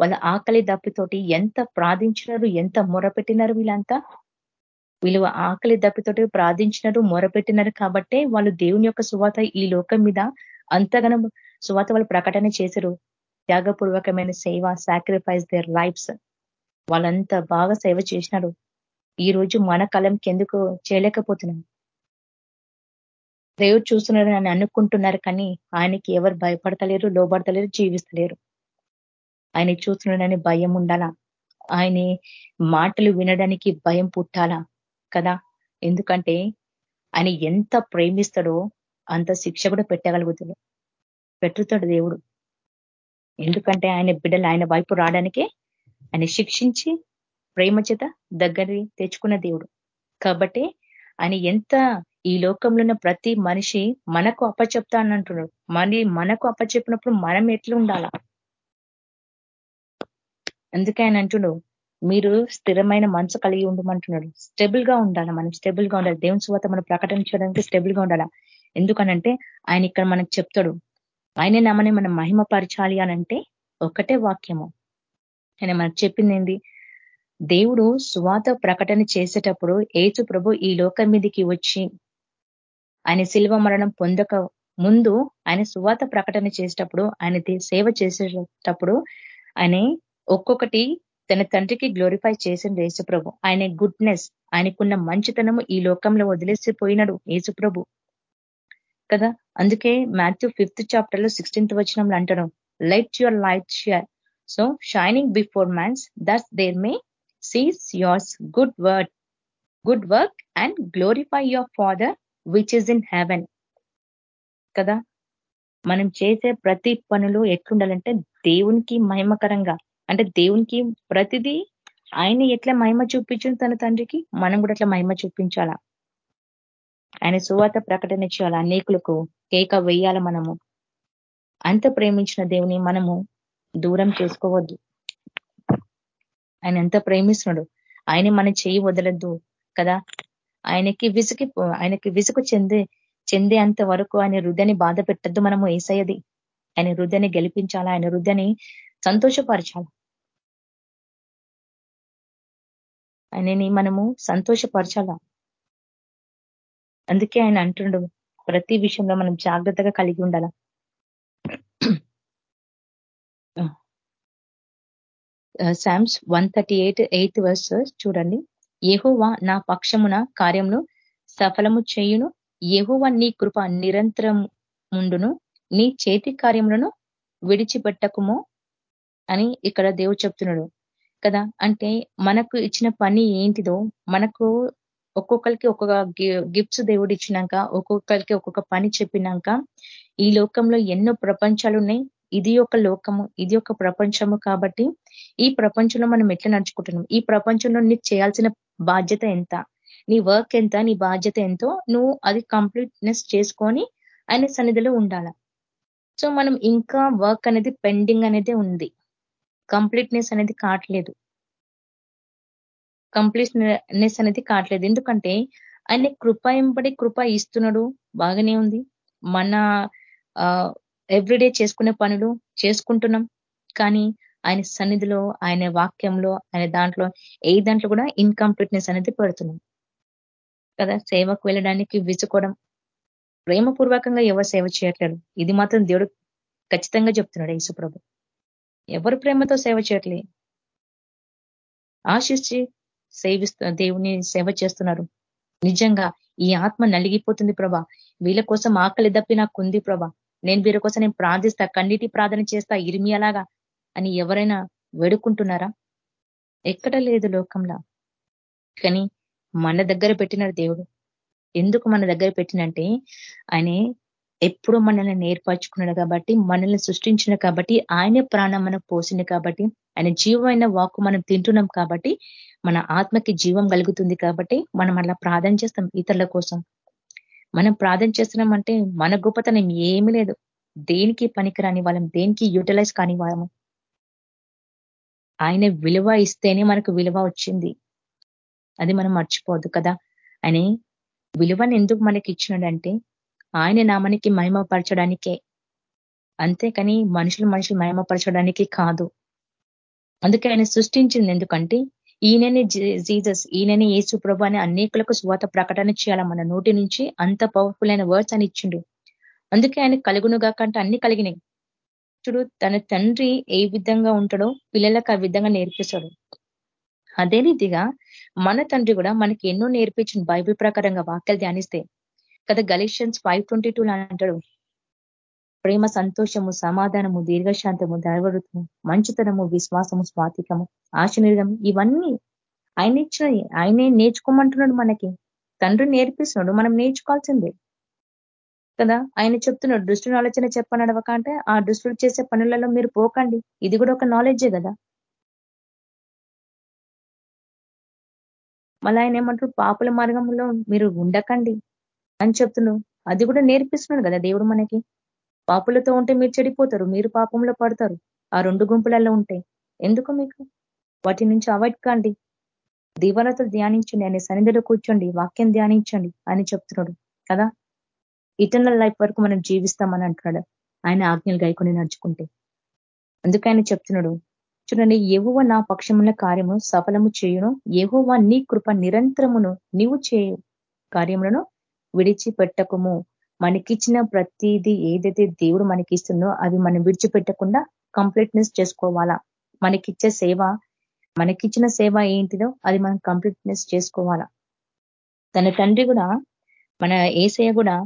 వాళ్ళ ఆకలి దప్పితోటి ఎంత ప్రార్థించినారు ఎంత మొరపెట్టినారు వీళ్ళంతా? వీళ్ళు ఆకలి దప్పితోటి ప్రార్థించినారు మొరపెట్టినారు కాబట్టే వాళ్ళు దేవుని యొక్క సువాత ఈ లోకం మీద అంతగానం సువాత వాళ్ళు ప్రకటన చేశారు. త్యాగపూర్వకమైన సేవ సాక్రిఫైస్ దేర్ లైఫ్స్ వాళ్ళంతా బాగా సేవ చేసినారు. ఈ రోజు మన కలంకి ఎందుకు చేయలేకపోతున్నాం. దేవుడు చూస్తున్నాడు అని అనుకుంటున్నారు కానీ ఆయనకి ఎవరు భయపడతలేరు లోబడతలేరు జీవిస్తలేరు. ఆయన చూస్తున్నాడని భయం ఉండాలా? ఆయన మాటలు వినడానికి భయం పుట్టాలా? కదా? ఎందుకంటే ఆయన ఎంత ప్రేమిస్తాడో అంత శిక్ష కూడా పెట్టగలుగుతాడు. పెట్టుతాడు దేవుడు. ఎందుకంటే ఆయన బిడ్డలు ఆయన వైపు రావడానికే ఆయన శిక్షించి ప్రేమ చేత దగ్గరి తెచ్చుకున్న దేవుడు. కాబట్టి ఆయన ఎంత ఈ లోకంలో ఉన్న ప్రతి మనిషి మనకు అప్పచెప్తా అని అంటున్నాడు మరి మనకు అప్పచెప్పినప్పుడు మనం ఎట్లా ఉండాలా? అందుకే ఆయన అంటున్నాడు మీరు స్థిరమైన మనసు కలిగి ఉండమంటున్నాడు. స్టెబుల్గా ఉండాలి మనం? స్టెబుల్గా ఉండాలి? దేవుని శువత మనం ప్రకటించడానికి స్టెబుల్గా ఉండాలా? ఎందుకనంటే ఆయన ఇక్కడ మనకు చెప్తాడు. ఆయన నమ్మని మనం మహిమపరచాలి అనంటే ఒకటే వాక్యము. ఆయన మనకు చెప్పింది ఏంది? దేవుడు సువాత ప్రకటన చేసేటప్పుడు ఏచు ప్రభు ఈ లోకం మీదకి వచ్చి ఆయన శిల్వ మరణం పొందక ముందు ఆయన సువాత ప్రకటన చేసేటప్పుడు ఆయన సేవ చేసేటప్పుడు ఆయన ఒక్కొక్కటి తన తండ్రికి గ్లోరిఫై చేసిన యేసుప్రభు. ఆయన గుడ్నెస్ ఆయనకున్న మంచితనము ఈ లోకంలో వదిలేసిపోయినాడు యేసుప్రభు. కదా? అందుకే మాథ్యూ ఫిఫ్త్ చాప్టర్లో సిక్స్టీన్త్ వచ్చినంలో అంటాడు light your light shear so shining before man's that's there may sees yours good word good work and glorify your Father which is in heaven కదా? మనం చేసే ప్రతి పనులు ఎట్లుండాలంటే దేవునికి మహిమకరంగా అంటే దేవునికి ప్రతిదీ ఆయన ఎట్లా మహిమ చూపించు తన తండ్రికి? మనం కూడా అట్లా మహిమ చూపించాలా? ఆయన సువాత ప్రకటన చేయాలి అనేకులకు కేక వేయాల మనము? అంత ప్రేమించిన దేవుని మనము దూరం చేసుకోవద్దు. ఆయన ఎంత ప్రేమిస్తున్నాడు. ఆయన మనం చేయి వదలద్దు కదా? ఆయనకి విసుకి ఆయనకి విసుగు చెందే చెందే అంత వరకు ఆయన హృదయని బాధ పెట్టద్దు మనము ఏసయ్యది. ఆయన హృదయని గెలిపించాలా? ఆయన హృదయని సంతోషపరచాలి? ఆయనని మనము సంతోషపరచాలా? అందుకే ఆయన అంటుండు ప్రతి విషయంలో మనం జాగ్రత్తగా కలిగి ఉండాల? Psalms one thirty eight eighth verse చూడండి. ఏహోవా నా పక్షమున కార్యమును సఫలము చేయును. ఏహోవా నీ కృప నిరంతరం ముండును నీ చేతి కార్యములను విడిచిపెట్టకుము అని ఇక్కడ దేవుడు చెప్తున్నాడు. కదా? అంటే మనకు ఇచ్చిన పని ఏంటిదో మనకు ఒక్కొక్కరికి ఒక్కొక్క గిఫ్ట్స్ దేవుడు ఇచ్చినాక ఒక్కొక్కరికి ఒక్కొక్క పని చెప్పినాక ఈ లోకంలో ఎన్నో ప్రపంచాలు ఉన్నాయి ఇది ఒక లోకము ఇది ఒక ప్రపంచము కాబట్టి ఈ ప్రపంచంలో మనం ఎట్లా నడుచుకుంటున్నాం? ఈ ప్రపంచంలో నీకు చేయాల్సిన బాధ్యత ఎంత? నీ వర్క్ ఎంత? నీ బాధ్యత ఎంతో? నువ్వు అది కంప్లీట్నెస్ చేసుకొని ఆయన సన్నిధిలో ఉండాల? సో మనం ఇంకా వర్క్ అనేది పెండింగ్ అనేది ఉంది. కంప్లీట్నెస్ అనేది కావట్లేదు కంప్లీట్నెస్ అనేది కావట్లేదు ఎందుకంటే ఆయన కృప ఎంబడి కృప ఇస్తున్నాడు. బాగానే ఉంది. మన ఎవ్రీడే చేసుకునే పనులు చేసుకుంటున్నాం. కానీ ఆయన సన్నిధిలో ఆయన వాక్యంలో ఆయన దాంట్లో ఏ దాంట్లో కూడా ఇన్కంప్లీట్నెస్ అనేది పెడుతున్నాం. కదా? సేవకు వెళ్ళడానికి విసుకోవడం ప్రేమపూర్వకంగా ఎవరు సేవ చేయట్లేదు. ఇది మాత్రం దేవుడు ఖచ్చితంగా చెప్తున్నాడు యేసుప్రభు. ఎవరు ప్రేమతో సేవ చేయట్లే? ఆశించి సేవిస్తు దేవుని సేవ చేస్తున్నారు. నిజంగా ఈ ఆత్మ నలిగిపోతుంది ప్రభా. వీళ్ళ కోసం ఆకలి దప్పి నాకు ఉంది ప్రభా. నేను వీరి కోసం నేను ప్రార్థిస్తా కన్నిటి ప్రార్థన చేస్తా ఇరిమియలాగా అని ఎవరైనా వేడుకుంటున్నారా? ఎక్కడ లేదు లోకంలో. కానీ మన దగ్గర పెట్టినారు దేవుడు. ఎందుకు మన దగ్గర పెట్టినంటే ఆయన ఎప్పుడు మనల్ని నేర్పరచుకున్నాడు కాబట్టి మనల్ని సృష్టించిన కాబట్టి ఆయనే ప్రాణం మనకు పోసింది కాబట్టి ఆయన జీవమైన వాక్కు మనం తింటున్నాం కాబట్టి మన ఆత్మకి జీవం కలుగుతుంది కాబట్టి మనం అలా ప్రార్థన చేస్తాం ఇతరుల కోసం. మనం ప్రార్థన చేస్తున్నాం అంటే మన గొప్పతనం ఏమీ లేదు. దేనికి పనికిరాని వాళ్ళం దేనికి యూటిలైజ్ కాని వాళ్ళము ఆయన విలువ ఇస్తేనే మనకు విలువ వచ్చింది. అది మనం మర్చిపోవద్దు కదా. అని విలువను ఎందుకు మనకి ఇచ్చినాడంటే ఆయన నామానికి మహిమపరచడానికే. అంతేకాని మనుషులు మనుషులు మహిమపరచడానికి కాదు. అందుకే ఆయన సృష్టించింది ఎందుకంటే ఈయనని జీజస్ ఈయనని ఏసు ప్రభు అని అనేకులకు స్వాత ప్రకటన చేయాల మన నోటి నుంచి అంత పవర్ఫుల్ అయిన వర్డ్స్ అని ఇచ్చిండు. అందుకే ఆయన కలుగునుగా కంటే అన్ని కలిగినాయి చూడు తన తండ్రి ఏ విధంగా ఉంటాడో పిల్లలకు ఆ విధంగా నేర్పిస్తాడు. అదే రీతిగా మన తండ్రి కూడా మనకి ఎన్నో నేర్పించింది బైబిల్ ప్రకారంగా వాక్యాలు ధ్యానిస్తే. కదా గలీషన్స్ ఫైవ్ ట్వంటీ టూ అంటాడు. ప్రేమ సంతోషము సమాధానము దీర్ఘశాంతము దైవరుత్వము మంచితనము విశ్వాసము స్వాతికము ఆశనిర్గం ఇవన్నీ ఆయన ఇచ్చినవి ఆయనే నేర్చుకోమంటున్నాడు మనకి. తండ్రి నేర్పిస్తున్నాడు మనం నేర్చుకోవాల్సిందే. కదా? ఆయన చెప్తున్నాడు దృష్టి ఆలోచన చెప్పనడవక అంటే ఆ దృష్టిలు చేసే పనులలో మీరు పోకండి. ఇది కూడా ఒక నాలెడ్జే కదా? మళ్ళీ ఆయన ఏమంటారు పాపుల మార్గంలో మీరు ఉండకండి. అని చెప్తున్నాడు అది కూడా నేర్పిస్తున్నాడు కదా దేవుడు మనకి. పాపులతో ఉంటే మీరు చెడిపోతారు మీరు పాపంలో పడతారు. ఆ రెండు గుంపులలో ఉంటాయి ఎందుకు మీకు? వాటి నుంచి అవాయిడ్ కాండి. దీవాలతో ధ్యానించండి ఆయన సన్నిధిలో కూర్చోండి వాక్యం ధ్యానించండి అని చెప్తున్నాడు కదా. ఇటర్నల్ లైఫ్ వరకు మనం జీవిస్తామని అంటున్నాడు. ఆయన ఆజ్ఞలు గైకొని నడుచుకుంటే. అందుకని చెప్తున్నాడు చూడండి ఎహువ నా పక్షమున్న కార్యము సఫలము చేయును. ఎహువ నీ కృప నిరంతరమును నీవు చేయు కార్యములను విడిచిపెట్టకము. మనకిచ్చిన ప్రతిదీ ఏదైతే దేవుడు మనకి ఇస్తుందో అవి మనం విడిచిపెట్టకుండా కంప్లీట్నెస్ చేసుకోవాలా? మనకిచ్చే సేవ మనకిచ్చిన సేవ ఏంటిదో అది మనం కంప్లీట్నెస్ చేసుకోవాలా? తన తండ్రి కూడా మన ఏసయ కూడా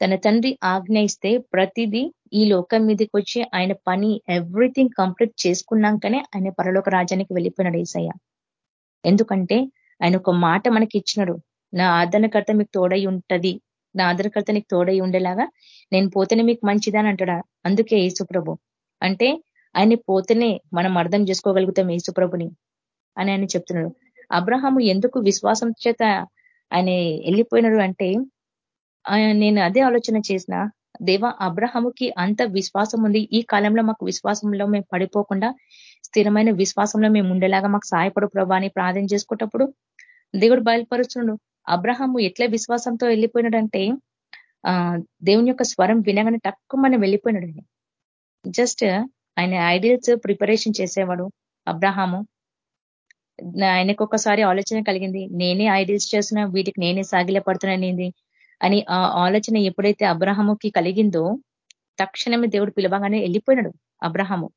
తన తండ్రి ఆజ్ఞ ఇస్తే ప్రతిదీ ఈ లోకం మీదకి వచ్చి ఆయన పని ఎవ్రీథింగ్ కంప్లీట్ చేసుకున్నాకనే ఆయన పరలోక రాజ్యానికి వెళ్ళిపోయినాడు ఏసయ్య. ఎందుకంటే ఆయన ఒక మాట మనకి ఇచ్చినాడు నా ఆదరణకర్త మీకు తోడై ఉంటది. నా ఆదరణకర్త నీకు తోడై ఉండేలాగా నేను పోతేనే మీకు మంచిదని అంటాడా? అందుకే యేసుప్రభు అంటే ఆయన పోతేనే మనం అర్థం చేసుకోగలుగుతాం యేసుప్రభుని అని ఆయన చెప్తున్నాడు. అబ్రహాము ఎందుకు విశ్వాసం చేత ఆయన వెళ్ళిపోయినాడు అంటే నేను అదే ఆలోచన చేసిన. దేవ అబ్రహముకి అంత విశ్వాసం ఉంది. ఈ కాలంలో మాకు విశ్వాసంలో మేము పడిపోకుండా స్థిరమైన విశ్వాసంలో మేము ఉండేలాగా మాకు సహాయపడు ప్రభా అని ప్రార్థన చేసుకున్నప్పుడు దేవుడు బయలుపరుస్తున్నాడు. అబ్రహాము ఎట్లా విశ్వాసంతో వెళ్ళిపోయినాడంటే ఆ దేవుని యొక్క స్వరం వినగానే తక్కువ మనం వెళ్ళిపోయినాడు జస్ట్ ఆయన ఐడియల్స్ ప్రిపరేషన్ చేసేవాడు అబ్రహాము. ఆయనకు ఒకసారి ఆలోచన కలిగింది నేనే ఐడియల్స్ చేస్తున్నా వీటికి నేనే సాగిలపడుతున్నానేది అని ఆ ఆలోచన ఎప్పుడైతే అబ్రహముకి కలిగిందో తక్షణమే దేవుడు పిలవగానే వెళ్ళిపోయినాడు అబ్రహము.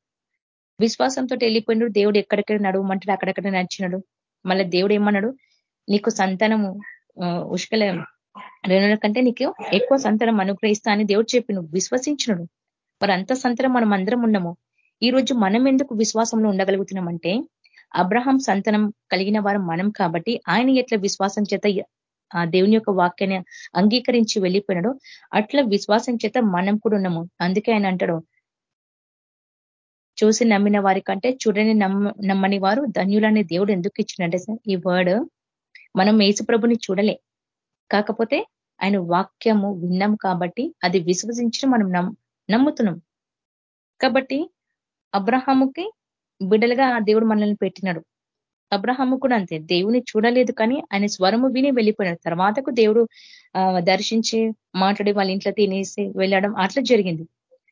విశ్వాసంతో వెళ్ళిపోయినాడు దేవుడు ఎక్కడెక్కడ నడవమంటాడు అక్కడెక్కడ నడిచినాడు. మళ్ళీ దేవుడు ఏమన్నాడు నీకు సంతానము ఉష్కల. రెండు కంటే నీకు ఎక్కువ సంతరం అనుగ్రహిస్తా అని దేవుడు చెప్పి నువ్వు విశ్వసించినడు మరి అంత సంతరం మనం అందరం ఉన్నాము. ఈ రోజు మనం ఎందుకు విశ్వాసంలో ఉండగలుగుతున్నామంటే అబ్రహాం సంతనం కలిగిన వారు మనం కాబట్టి ఆయన ఎట్లా విశ్వాసం చేత ఆ దేవుని యొక్క వాక్యాన్ని అంగీకరించి వెళ్ళిపోయినాడు అట్లా విశ్వాసం చేత మనం కూడా ఉన్నాము. అందుకే ఆయన అంటాడు చూసి నమ్మిన వారి కంటే చూడని నమ్మని వారు ధన్యులనే దేవుడు ఎందుకు ఇచ్చినట్టే ఈ వర్డ్ మనం యేసుప్రభుని చూడలే. కాకపోతే ఆయన వాక్యము విన్నాం కాబట్టి అది విశ్వసించిన మనం నమ్ముతున్నాం. కాబట్టి అబ్రహాముకి బిడ్డలుగా దేవుడు మనల్ని పెట్టినాడు. అబ్రహాము కూడా అంతే దేవుని చూడలేదు కానీ ఆయన స్వరము విని వెళ్ళిపోయినాడు. తర్వాతకు దేవుడు దర్శించి మాట్లాడి వాళ్ళ ఇంట్లో తినేసి వెళ్ళడం అట్లా జరిగింది.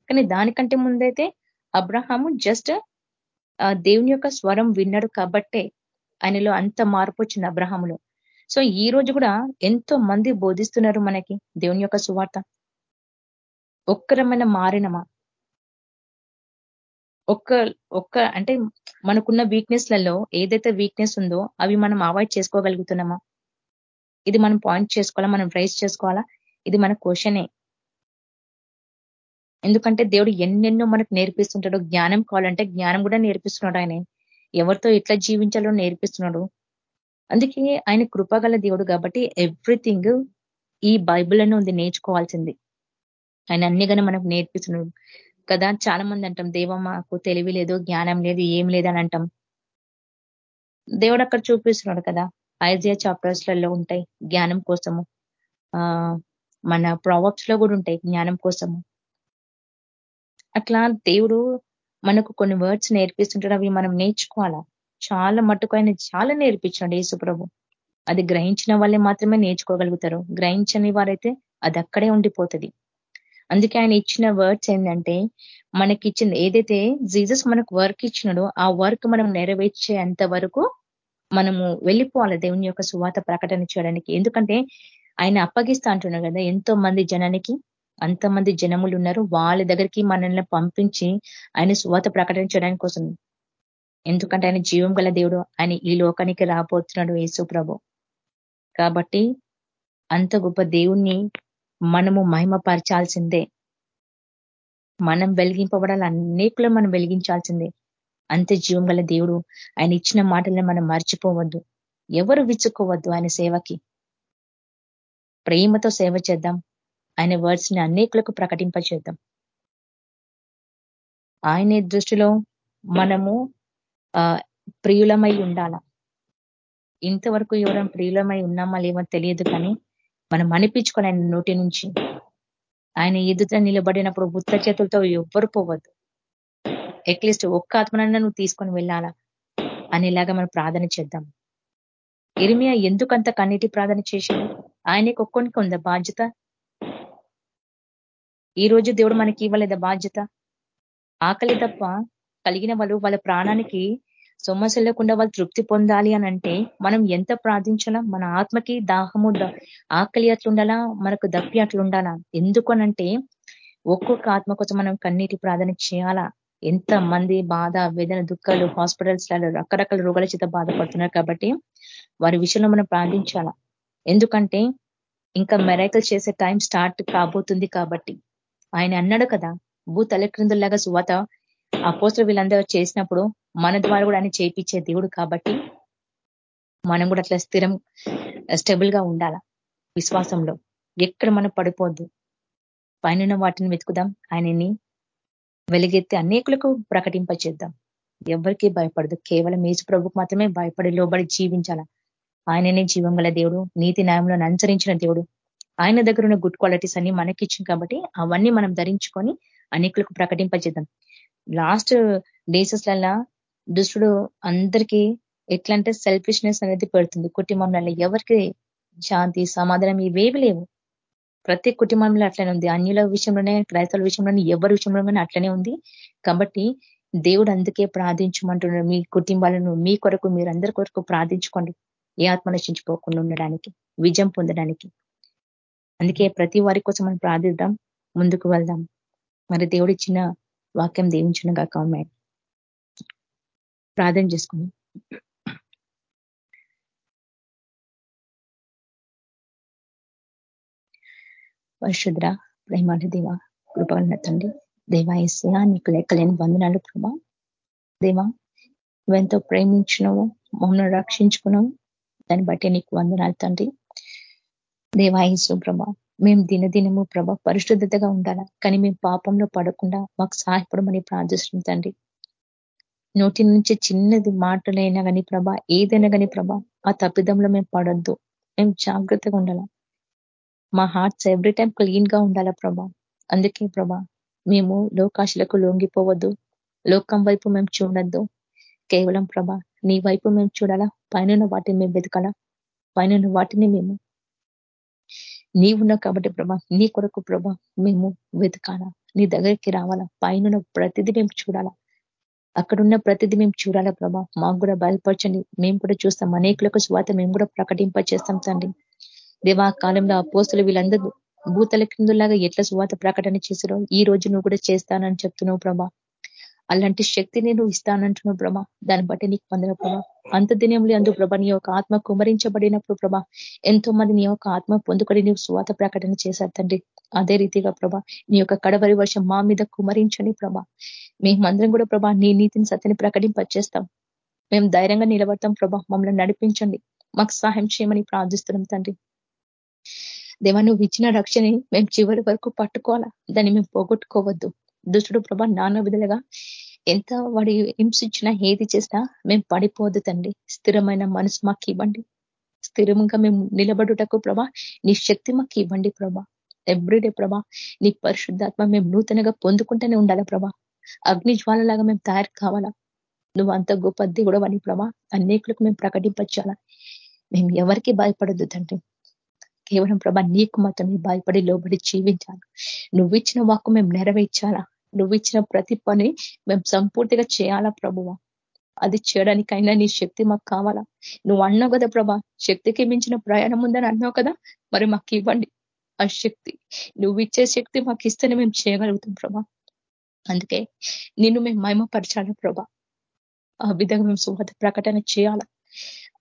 కానీ దానికంటే ముందైతే అబ్రహాము జస్ట్ దేవుని యొక్క స్వరం విన్నాడు కాబట్టే ఆయనలో అంత మార్పు వచ్చింది అబ్రహాములో. సో ఈ రోజు కూడా ఎంతో మంది బోధిస్తున్నారు మనకి దేవుని యొక్క సువార్త. ఒక్కరమైన మారినమా? ఒక్క ఒక్క అంటే మనకున్న వీక్నెస్లలో ఏదైతే వీక్నెస్ ఉందో అవి మనం అవాయిడ్ చేసుకోగలుగుతున్నామా? ఇది మనం పాయింట్ చేసుకోవాలా? మనం రైస్ చేసుకోవాలా? ఇది మన క్వశ్చనే. ఎందుకంటే దేవుడు ఎన్నెన్నో మనకు నేర్పిస్తుంటాడు. జ్ఞానం కావాలంటే జ్ఞానం కూడా నేర్పిస్తున్నాడు ఆయన. ఎవరితో ఎట్లా జీవించాలో నేర్పిస్తున్నాడు. అందుకే ఆయన కృపగల దేవుడు కాబట్టి ఎవ్రీథింగ్ ఈ బైబిల్లోనే ఉంది నేర్చుకోవాల్సింది. ఆయన అన్ని మనకు నేర్పిస్తున్నాడు. కదా చాలా మంది అంటాం దేవ మాకు తెలివి లేదు జ్ఞానం లేదు ఏం లేదని అంటాం. దేవుడు అక్కడ చూపిస్తున్నాడు కదా ఐజియా చాప్టర్స్లలో ఉంటాయి జ్ఞానం కోసము. మన ప్రావప్స్లో కూడా ఉంటాయి జ్ఞానం కోసము. అట్లా దేవుడు మనకు కొన్ని వర్డ్స్ నేర్పిస్తుంటాడు అవి మనం నేర్చుకోవాలా? చాలా మట్టుకు ఆయన చాలా నేర్పించండి యేసుప్రభు అది గ్రహించిన వాళ్ళే మాత్రమే నేర్చుకోగలుగుతారు. గ్రహించని వారైతే అది అక్కడే ఉండిపోతుంది. అందుకే ఆయన ఇచ్చిన వర్డ్స్ ఏంటంటే మనకి ఇచ్చిన ఏదైతే జీసస్ మనకు వర్క్ ఇచ్చినాడో ఆ వర్క్ మనం నెరవేర్చేంత వరకు మనము వెళ్ళిపోవాలి దేవుని యొక్క సువాత ప్రకటన చేయడానికి. ఎందుకంటే ఆయన అప్పగిస్తా అంటున్నారు కదా ఎంతో మంది జనానికి అంతమంది జనములు ఉన్నారు వాళ్ళ దగ్గరికి మనల్ని పంపించి ఆయన సువాత చేయడానికి కోసం. ఎందుకంటే ఆయన జీవం గల దేవుడు ఆయన ఈ లోకానికి రాబోతున్నాడు యేసు ప్రభు. కాబట్టి అంత గొప్ప దేవుణ్ణి మనము మహిమపరచాల్సిందే. మనం వెలిగింపబడాలి అనేకులు మనం వెలిగించాల్సిందే. అంతే జీవం గల దేవుడు ఆయన ఇచ్చిన మాటలను మనం మర్చిపోవద్దు. ఎవరు విచ్చుకోవద్దు ఆయన సేవకి. ప్రేమతో సేవ చేద్దాం. ఆయన వర్డ్స్ని అనేకులకు ప్రకటింపచేద్దాం. ఆయన దృష్టిలో మనము ప్రియులమై ఉండాల? ఇంతవరకు ఎవరైనా ప్రియులమై ఉన్నామా లేమో తెలియదు కానీ మనం అనిపించుకొని ఆయన నోటి నుంచి. ఆయన ఎదుట నిలబడినప్పుడు ఉత్త చేతులతో ఎవ్వరు పోవద్దు. అట్లీస్ట్ ఒక్క ఆత్మనన్నా నువ్వు తీసుకొని వెళ్ళాలా అనేలాగా మనం ప్రార్థన చేద్దాం. ఇరిమియా ఎందుకంత కన్నిటి ప్రార్థన చేసింది? ఆయనకి ఒక్కొనికి ఉందా బాధ్యత? ఈ రోజు దేవుడు మనకి ఇవ్వలేదా బాధ్యత? ఆకలి తప్ప కలిగిన వాళ్ళు వాళ్ళ ప్రాణానికి సొమ్మసు లేకుండా వాళ్ళు తృప్తి పొందాలి అని అంటే మనం ఎంత ప్రార్థించాలా మన ఆత్మకి దాహము ఆకలి అట్లుండాలా మనకు దప్పి అట్లుండాలా? ఎందుకనంటే ఒక్కొక్క ఆత్మ కోసం మనం కన్నీటి ప్రార్థన చేయాలా? ఎంత మంది బాధ వేదన దుఃఖాలు హాస్పిటల్స్ రకరకాల రోగాల చేత బాధపడుతున్నారు కాబట్టి వారి విషయంలో మనం ప్రార్థించాలా? ఎందుకంటే ఇంకా మెరైకల్ చేసే టైం స్టార్ట్ కాబోతుంది కాబట్టి. ఆయన అన్నాడు కదా భూ తలక్రిందుల్లాగా సువాత ఆ వీళ్ళందరూ చేసినప్పుడు మన ద్వారా కూడా ఆయన చేయించే దేవుడు కాబట్టి మనం కూడా అట్లా స్థిరం స్టెబుల్గా ఉండాల విశ్వాసంలో? ఎక్కడ మనం పడిపోద్దు? పైన వాటిని వెతుకుదాం ఆయనని వెలుగెత్తి అనేకులకు ప్రకటింపచేద్దాం. ఎవరికి భయపడదు. కేవలం ఏసు ప్రభుకు మాత్రమే భయపడి లోబడి జీవించాల? ఆయననే జీవం గల దేవుడు నీతి న్యాయంలో అనుసరించిన దేవుడు. ఆయన దగ్గర ఉన్న గుడ్ క్వాలిటీస్ అన్ని మనకిచ్చింది కాబట్టి అవన్నీ మనం ధరించుకొని అనేకులకు ప్రకటింపజేద్దాం లాస్ట్ డేసెస్లల్లా దుష్టుడు అందరికీ ఎట్లా అంటే సెల్ఫిష్నెస్ అనేది పెడుతుంది. కుటుంబంలో ఎవరికి శాంతి సమాధానం ఇవేవి లేవు. ప్రతి కుటుంబంలో అట్లనే ఉంది. అన్యుల విషయంలోనే క్రైస్తవుల విషయంలోనే ఎవరి విషయంలోనే అట్లనే ఉంది. కాబట్టి దేవుడు అందుకే ప్రార్థించమంటున్నాడు. మీ కుటుంబాలను మీ కొరకు మీరందరి కొరకు ప్రార్థించుకోండి. ఏ ఆత్మ నశించిపోకుండా ఉండడానికి విజయం పొందడానికి. అందుకే ప్రతి వారి కోసం మనం ప్రార్థిద్దాం. ముందుకు వెళ్దాం. మరి దేవుడు ఇచ్చిన వాక్యం దీవించిన కాక ప్రార్థన చేసుకుని పరిశుద్ర ప్రేమాల దేవ కృపగల తండ్రి దేవాయస్య నీకు లెక్కలేని వందనాలు ప్రభా. దేవా నువ్వెంతో ప్రేమించినవు మమ్మల్ని రక్షించుకున్నావు. దాన్ని బట్టి నీకు వందనాలు తండ్రి. దేవాయసు ప్రభా మేము దినదినము ప్రభ పరిశుద్ధతగా ఉండాలా? కానీ మేము పాపంలో పడకుండా మాకు సహాయపడమని ప్రార్థిస్తుంది తండ్రి. నోటి నుంచి చిన్నది మాటలైనా కానీ ప్రభా ఏదైనా కానీ ప్రభా ఆ తప్పిదంలో మేము పడొద్దు. మేము జాగ్రత్తగా ఉండాలా? మా హార్ట్స్ ఎవ్రీ టైం క్లీన్గా ఉండాలా ప్రభా? అందుకే ప్రభా మేము లోకాశలకు లొంగిపోవద్దు. లోకం వైపు మేము చూడొద్దు. కేవలం ప్రభా నీ వైపు మేము చూడాలా? పైన వాటిని మేము వెతకాలా? పైన వాటిని మేము నీవున్నావు కాబట్టి ప్రభా నీ కొరకు ప్రభా మేము వెతకాలా? నీ దగ్గరికి రావాలా? పైన ప్రతిదీ మేము చూడాలా? అక్కడున్న ప్రతిదీ మేము చూడాలా ప్రభా? మాకు కూడా బయలుపరచండి. మేము కూడా చూస్తాం. అనేకులకు స్వాత మేము కూడా ప్రకటింప చేస్తాం తండ్రి. దేవా కాలంలో ఆ పోస్తులు వీళ్ళందరూ భూతల క్రిందులాగా ఎట్లా సువాత ప్రకటన చేసారో ఈ రోజు నువ్వు కూడా చేస్తానని చెప్తున్నావు ప్రభా. అలాంటి శక్తిని నువ్వు ఇస్తానంటున్నావు ప్రభా. దాన్ని బట్టి నీకు పొందిన ప్రభా. అంత దినంలో అందు ప్రభా నీ యొక్క ఆత్మ కుమరించబడినప్పుడు ప్రభా ఎంతో మంది నీ యొక్క ఆత్మ పొందుకొని నీవు స్వాత ప్రకటన చేశారు తండ్రి. అదే రీతిగా ప్రభా నీ యొక్క కడవరి వర్షం మా మీద కుమరించని ప్రభా. మేమందరం కూడా ప్రభా నీ నీతిని సత్యని ప్రకటింపచేస్తాం. మేము ధైర్యంగా నిలబడతాం ప్రభా. మమ్మల్ని నడిపించండి. మాకు సహాయం చేయమని ప్రార్థిస్తున్నాం తండ్రి. దేవా నువ్వు ఇచ్చిన రక్షణని మేము చివరి వరకు పట్టుకోవాలా? దాన్ని మేము పోగొట్టుకోవద్దు. దుష్టుడు ప్రభా నాన్న విధులుగా ఎంత వాడి హింసించినా ఏది చేసినా మేము పడిపోదు తండ్రి. స్థిరమైన మనసు మాకు ఇవ్వండి స్థిరంగా మేము నిలబడుటకు ప్రభా నీ శక్తి మాకు ఇవ్వండి ప్రభా. ఎవ్రీడే ప్రభా నీ పరిశుద్ధాత్మ మేము నూతనగా పొందుకుంటూనే ఉండాలా ప్రభా. అగ్ని జ్వాలలాగా మేము తయారు కావాలా? నువ్వు అంత గొప్ప కూడా అని ప్రభా అనేకులకు మేము ప్రకటించాలా మేము ఎవరికి భయపడద్దు తండ్రి. కేవలం ప్రభా నీకు మాత్రమే భయపడి లోబడి జీవించాలి? నువ్వు ఇచ్చిన వాక్కు మేము నెరవేర్చాలా? నువ్వు ఇచ్చిన ప్రతి పని మేము సంపూర్తిగా చేయాలా ప్రభువ? అది చేయడానికైనా నీ శక్తి మాకు కావాలా? నువ్వు అన్నావు కదా ప్రభా శక్తికి మించిన ప్రయాణం ఉందని అన్నావు కదా మరి మాకు ఇవ్వండి ఆ శక్తి. నువ్వు ఇచ్చే శక్తి మాకు ఇస్తేనే మేము చేయగలుగుతాం ప్రభా. అందుకే నిన్ను మేము మహిమపరచాలి ప్రభా. ఆ విధంగా మేము సువార్త ప్రకటన చేయాలా.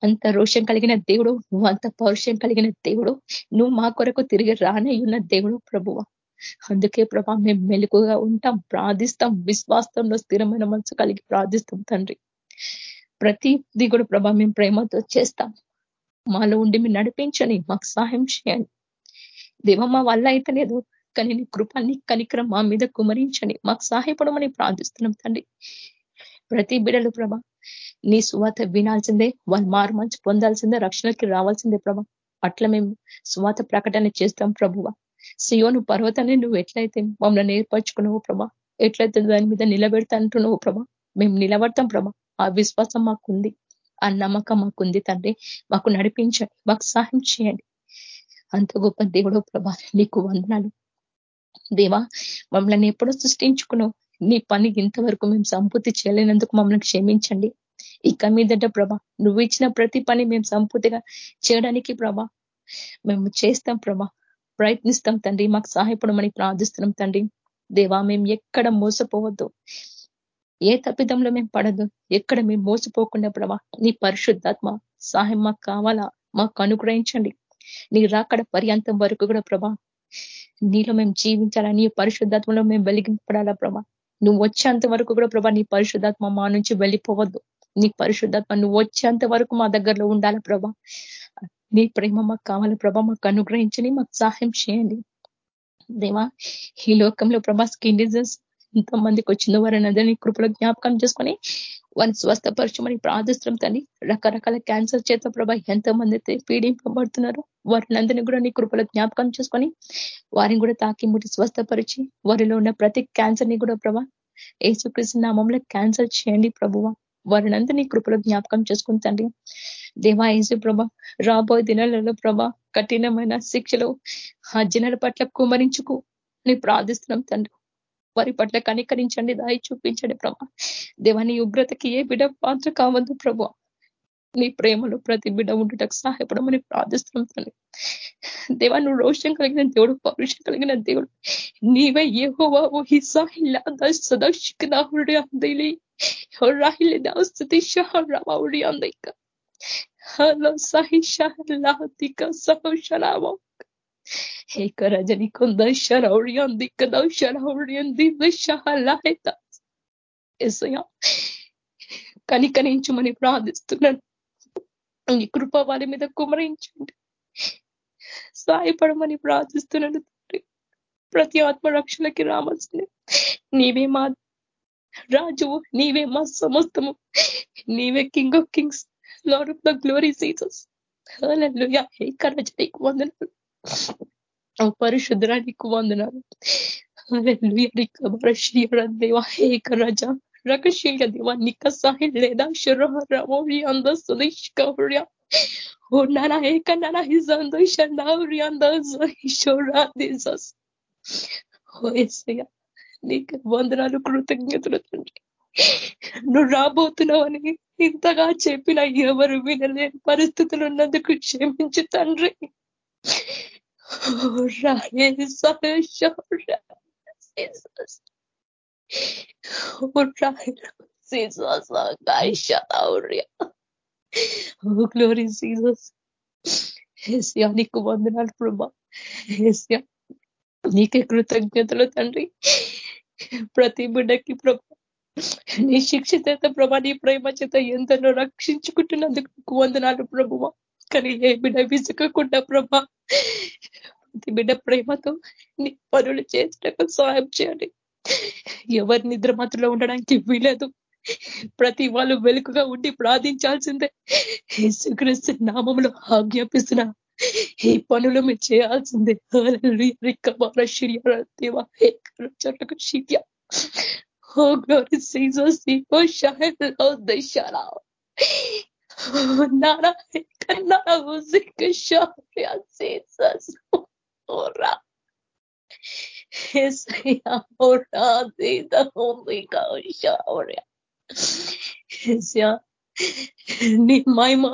అంత రోషం కలిగిన దేవుడు నువ్వు అంత పౌరుషం కలిగిన దేవుడు నువ్వు మా కొరకు తిరిగి రానే ఉన్న దేవుడు ప్రభువ. అందుకే ప్రభా మేము మెలుగుగా ఉంటాం ప్రార్థిస్తాం విశ్వాసంలో స్థిరమైన మనసు కలిగి ప్రార్థిస్తాం తండ్రి. ప్రతిది కూడా ప్రభా మేము ప్రేమతో చేస్తాం. మాలో ఉండి మీరు నడిపించని మాకు సహాయం చేయండి. దేవ మా వల్ల అయితే లేదు కానీ నీ కృపాన్ని కనికరం మా మీద కుమరించని మాకు సహాయపడమని ప్రార్థిస్తున్నాం తండ్రి. ప్రతి బిడలు ప్రభ నీ సువాత వినాల్సిందే వాళ్ళు మారు మంచి పొందాల్సిందే రక్షణకి రావాల్సిందే ప్రభ. అట్లా మేము సువాత ప్రకటన చేస్తాం ప్రభువ. సియోను పర్వతాన్ని నువ్వు ఎట్లయితే మమ్మల్ని నేర్పరచుకున్నావు ప్రభా ఎట్లయితే దాని మీద నిలబెడతా అంటున్నావు ప్రభా మేము నిలబడతాం ప్రభా. ఆ విశ్వాసం మాకుంది ఆ నమ్మకం మాకుంది తండ్రి. మాకు నడిపించండి మాకు సహాయం చేయండి. అంత గొప్ప దేవుడు ప్రభా నీకు వందనాలు. దేవా మమ్మల్ని ఎప్పుడో సృష్టించుకున్నావు. నీ పని ఇంతవరకు మేము సంపూర్తి చేయలేనందుకు మమ్మల్ని క్షమించండి. ఇక మీదట ప్రభా నువ్వు ఇచ్చిన ప్రతి పని మేము సంపూర్తిగా చేయడానికి ప్రభా మేము చేస్తాం ప్రభా. ప్రయత్నిస్తాం తండ్రి. మాకు సహాయపడమని ప్రార్థిస్తున్నాం తండ్రి. దేవా మేము ఎక్కడ మోసపోవద్దు. ఏ తప్పిదంలో మేము పడదు ఎక్కడ మేము మోసపోకుండా ప్రభా నీ పరిశుద్ధాత్మ సహాయం మాకు కావాలా? మాకు అనుగ్రహించండి. నీ రాకడ పర్యాంతం వరకు కూడా ప్రభా నీలో మేము జీవించాలా? నీ పరిశుద్ధాత్మలో మేము వెలిగింపడాలా ప్రభా? నువ్వు వచ్చేంత వరకు కూడా ప్రభా నీ పరిశుద్ధాత్మ మా నుంచి వెళ్ళిపోవద్దు. నీ పరిశుద్ధాత్మ నువ్వు వచ్చేంత వరకు మా దగ్గరలో ఉండాలా ప్రభా? నీ ప్రేమ మాకు కావాలి ప్రభా మాకు అనుగ్రహించని మాకు సహాయం చేయండి. దేవా ఈ లోకంలో ప్రభా స్కిన్ డిజీజ్ ఎంతమందికి వచ్చిందో వారిని అందరినీ కృపలో జ్ఞాపకం చేసుకొని వారిని స్వస్థపరచమని ప్రార్థిస్తున్నాం తండ్రి. రకరకాల క్యాన్సర్ చేత ప్రభా ఎంతమంది అయితే పీడింపబడుతున్నారో వారిని అందరినీ కూడా నీ కృపలో జ్ఞాపకం చేసుకొని వారిని కూడా తాకి ముట్టి స్వస్థపరిచి వారిలో ఉన్న ప్రతి క్యాన్సర్ని కూడా ప్రభా ఏసుకృష్ణ నామంలో క్యాన్సర్ చేయండి ప్రభువా. వారిని నీ కృపలో జ్ఞాపకం చేసుకుని తండ్రి. దేవా ఏసు ప్రభ రాబోయే దినాలలో ప్రభ కఠినమైన శిక్షలు ఆ జనుల పట్ల కుమరించుకు. నీ ప్రార్థిస్తున్నాం తండ్రి. వారి పట్ల కనికరించండి దాయి చూపించండి ప్రభా. దేవాని ఉగ్రతకి ఏ బిడ పాత్ర కావద్దు ప్రభు. నీ ప్రేమలో ప్రతి బిడ ఉండుటకు సహాయపడమని ప్రార్థిస్తున్నాం తండ్రి. దేవా నువ్వు రోషం కలిగిన దేవుడు పౌరుషం కలిగిన దేవుడు. నీవే ఏహోవా హిస్సా ఇలా సదాశికదాహుడి అందలి రాహిల్ స్థుతి షహరావుడి అందైక హలో సహిషాహిక సహోషరావో Heka rajani konda sharauriyan dikada sharauriyan దివ్య షహలాహిత ఎసయా కనికరించమని ప్రార్థిస్తున్నాను నీ కృప వారి మీద కుమరించండి సాయపడమని ప్రార్థిస్తున్నాను ప్రతి ఆత్మ రక్షణకి రావాల్సింది నీవే మా రాజువు నీవే మా సమస్తము నీవే King of kings Lord of the glory Jesus hallelujah ఏకరజనికి వందనాలు. పరిశుద్రానికి వందనాలు. దేవా. ఏక రజ రకశీల దేవా నిక సాహి లేదా? శురహరమోరి అంద సుదిష్కౌర్య Onana ekanana hizando ishandaurianda ishora Jesus. ఓ ఎస్సయ్య నీకు వందనాలు కృతజ్ఞతలు తండ్రి. నువ్వు రాబోతున్నావని ఇంతగా చెప్పిన ఎవరు వినలేని పరిస్థితులు ఉన్నందుకు క్షమించు తండ్రి. గ్లోరీ సీజస్ ఏసియా నీకు వందనాలు ప్రభా. ఏసియా నీకే కృతజ్ఞతలు తండ్రి. ప్రతి బిడ్డకి ప్రభా నీ శిక్ష చేత ప్రభా నీ ప్రేమ చేత ఎంతనో రక్షించుకుంటున్నందుకు వందనాలు ప్రభువ. కానీ ఏ బిడ్డ విసుకకుండా ప్రభా ప్రతి బిడ్డ ప్రేమతో నీ పనులు చేసినకు సహాయం చేయండి. ఎవరి నిద్ర మాత్రలో ఉండడానికి వీలదు ప్రతి వాళ్ళు వెలుగుగా ఉండి ప్రార్థించాల్సిందే. యేసుక్రీస్తు నామంలో ఆజ్ఞాపిస్తున్నా. ఈ పనులు మీరు చేయాల్సిందే చట్టకు శీత్య ఓ గ్లోరీ సీజర్ సీపో షహలో దశారా నారా కన్నారా ఉజిక షారియా సీజస్ ఓరా Esaya ora de da holy gausharia. Esya నీ మహిమ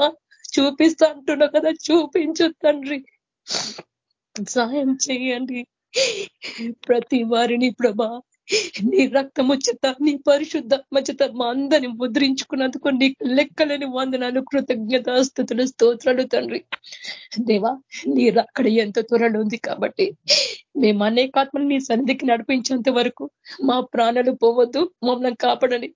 చూపిస్తా అంటున్నా కదా చూపించు తండ్రి. సాయం చేయండి. ప్రతి వారిని ప్రభా నీ రక్తము చేత నీ పరిశుద్ధాత్మ చేత మా అందరిని ముద్రించుకున్నందుకు నీకు లెక్కలేని వందనాలు కృతజ్ఞత స్థుతులు స్తోత్రాలు తండ్రి. దేవా నీ అక్కడ ఎంత త్వరలో ఉంది కాబట్టి మేము అనేకాత్మను నీ సన్నిధికి నడిపించేంత వరకు మా ప్రాణాలు పోవద్దు మమ్మల్ని కాపాడని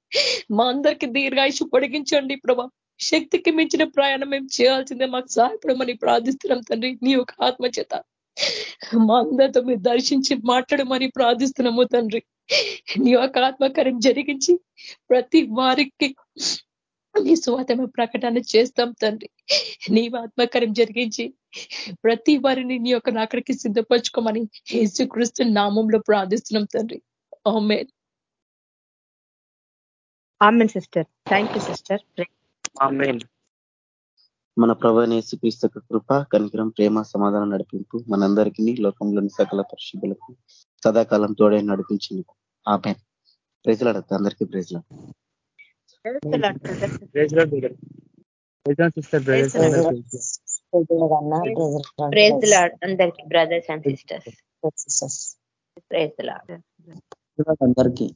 మా అందరికి దీర్ఘాయుషు పొడిగించండి ప్రభా. శక్తికి మించిన ప్రయాణం మేము చేయాల్సిందే? మాకు సహాయపడమని ప్రార్థిస్తున్నాం తండ్రి. నీ యొక్క ఆత్మ చేత మా అందరితో మీరు దర్శించి మాట్లాడమని ప్రార్థిస్తున్నాము తండ్రి. నీ యొక్క ఆత్మకార్యం జరిగించి ప్రతి వారికి నీ స్వాతమ ప్రకటన చేస్తాం తండ్రి. నీ ఆత్మకార్యం జరిగించి ప్రతి వారిని నీ యొక్క నాకడికి సిద్ధపరచుకోమని యేసుక్రీస్తు నామంలో ప్రార్థిస్తున్నాం తండ్రి. Amen. Sister. Thank you sister. మన ప్రభనేసు క్రీస్తు కృప కనికరం ప్రేమ సమాధానం నడిపింపు మనందరికీ లోకంలోని సకల పరిశుద్ధులకు సదాకాలం తోడే నడిపించింది ఆమె ప్రజలాడద్దు అందరికీ ప్రజలు అందరికీ బ్రదర్స్ అండ్ సిస్టర్స్ అందరికీ.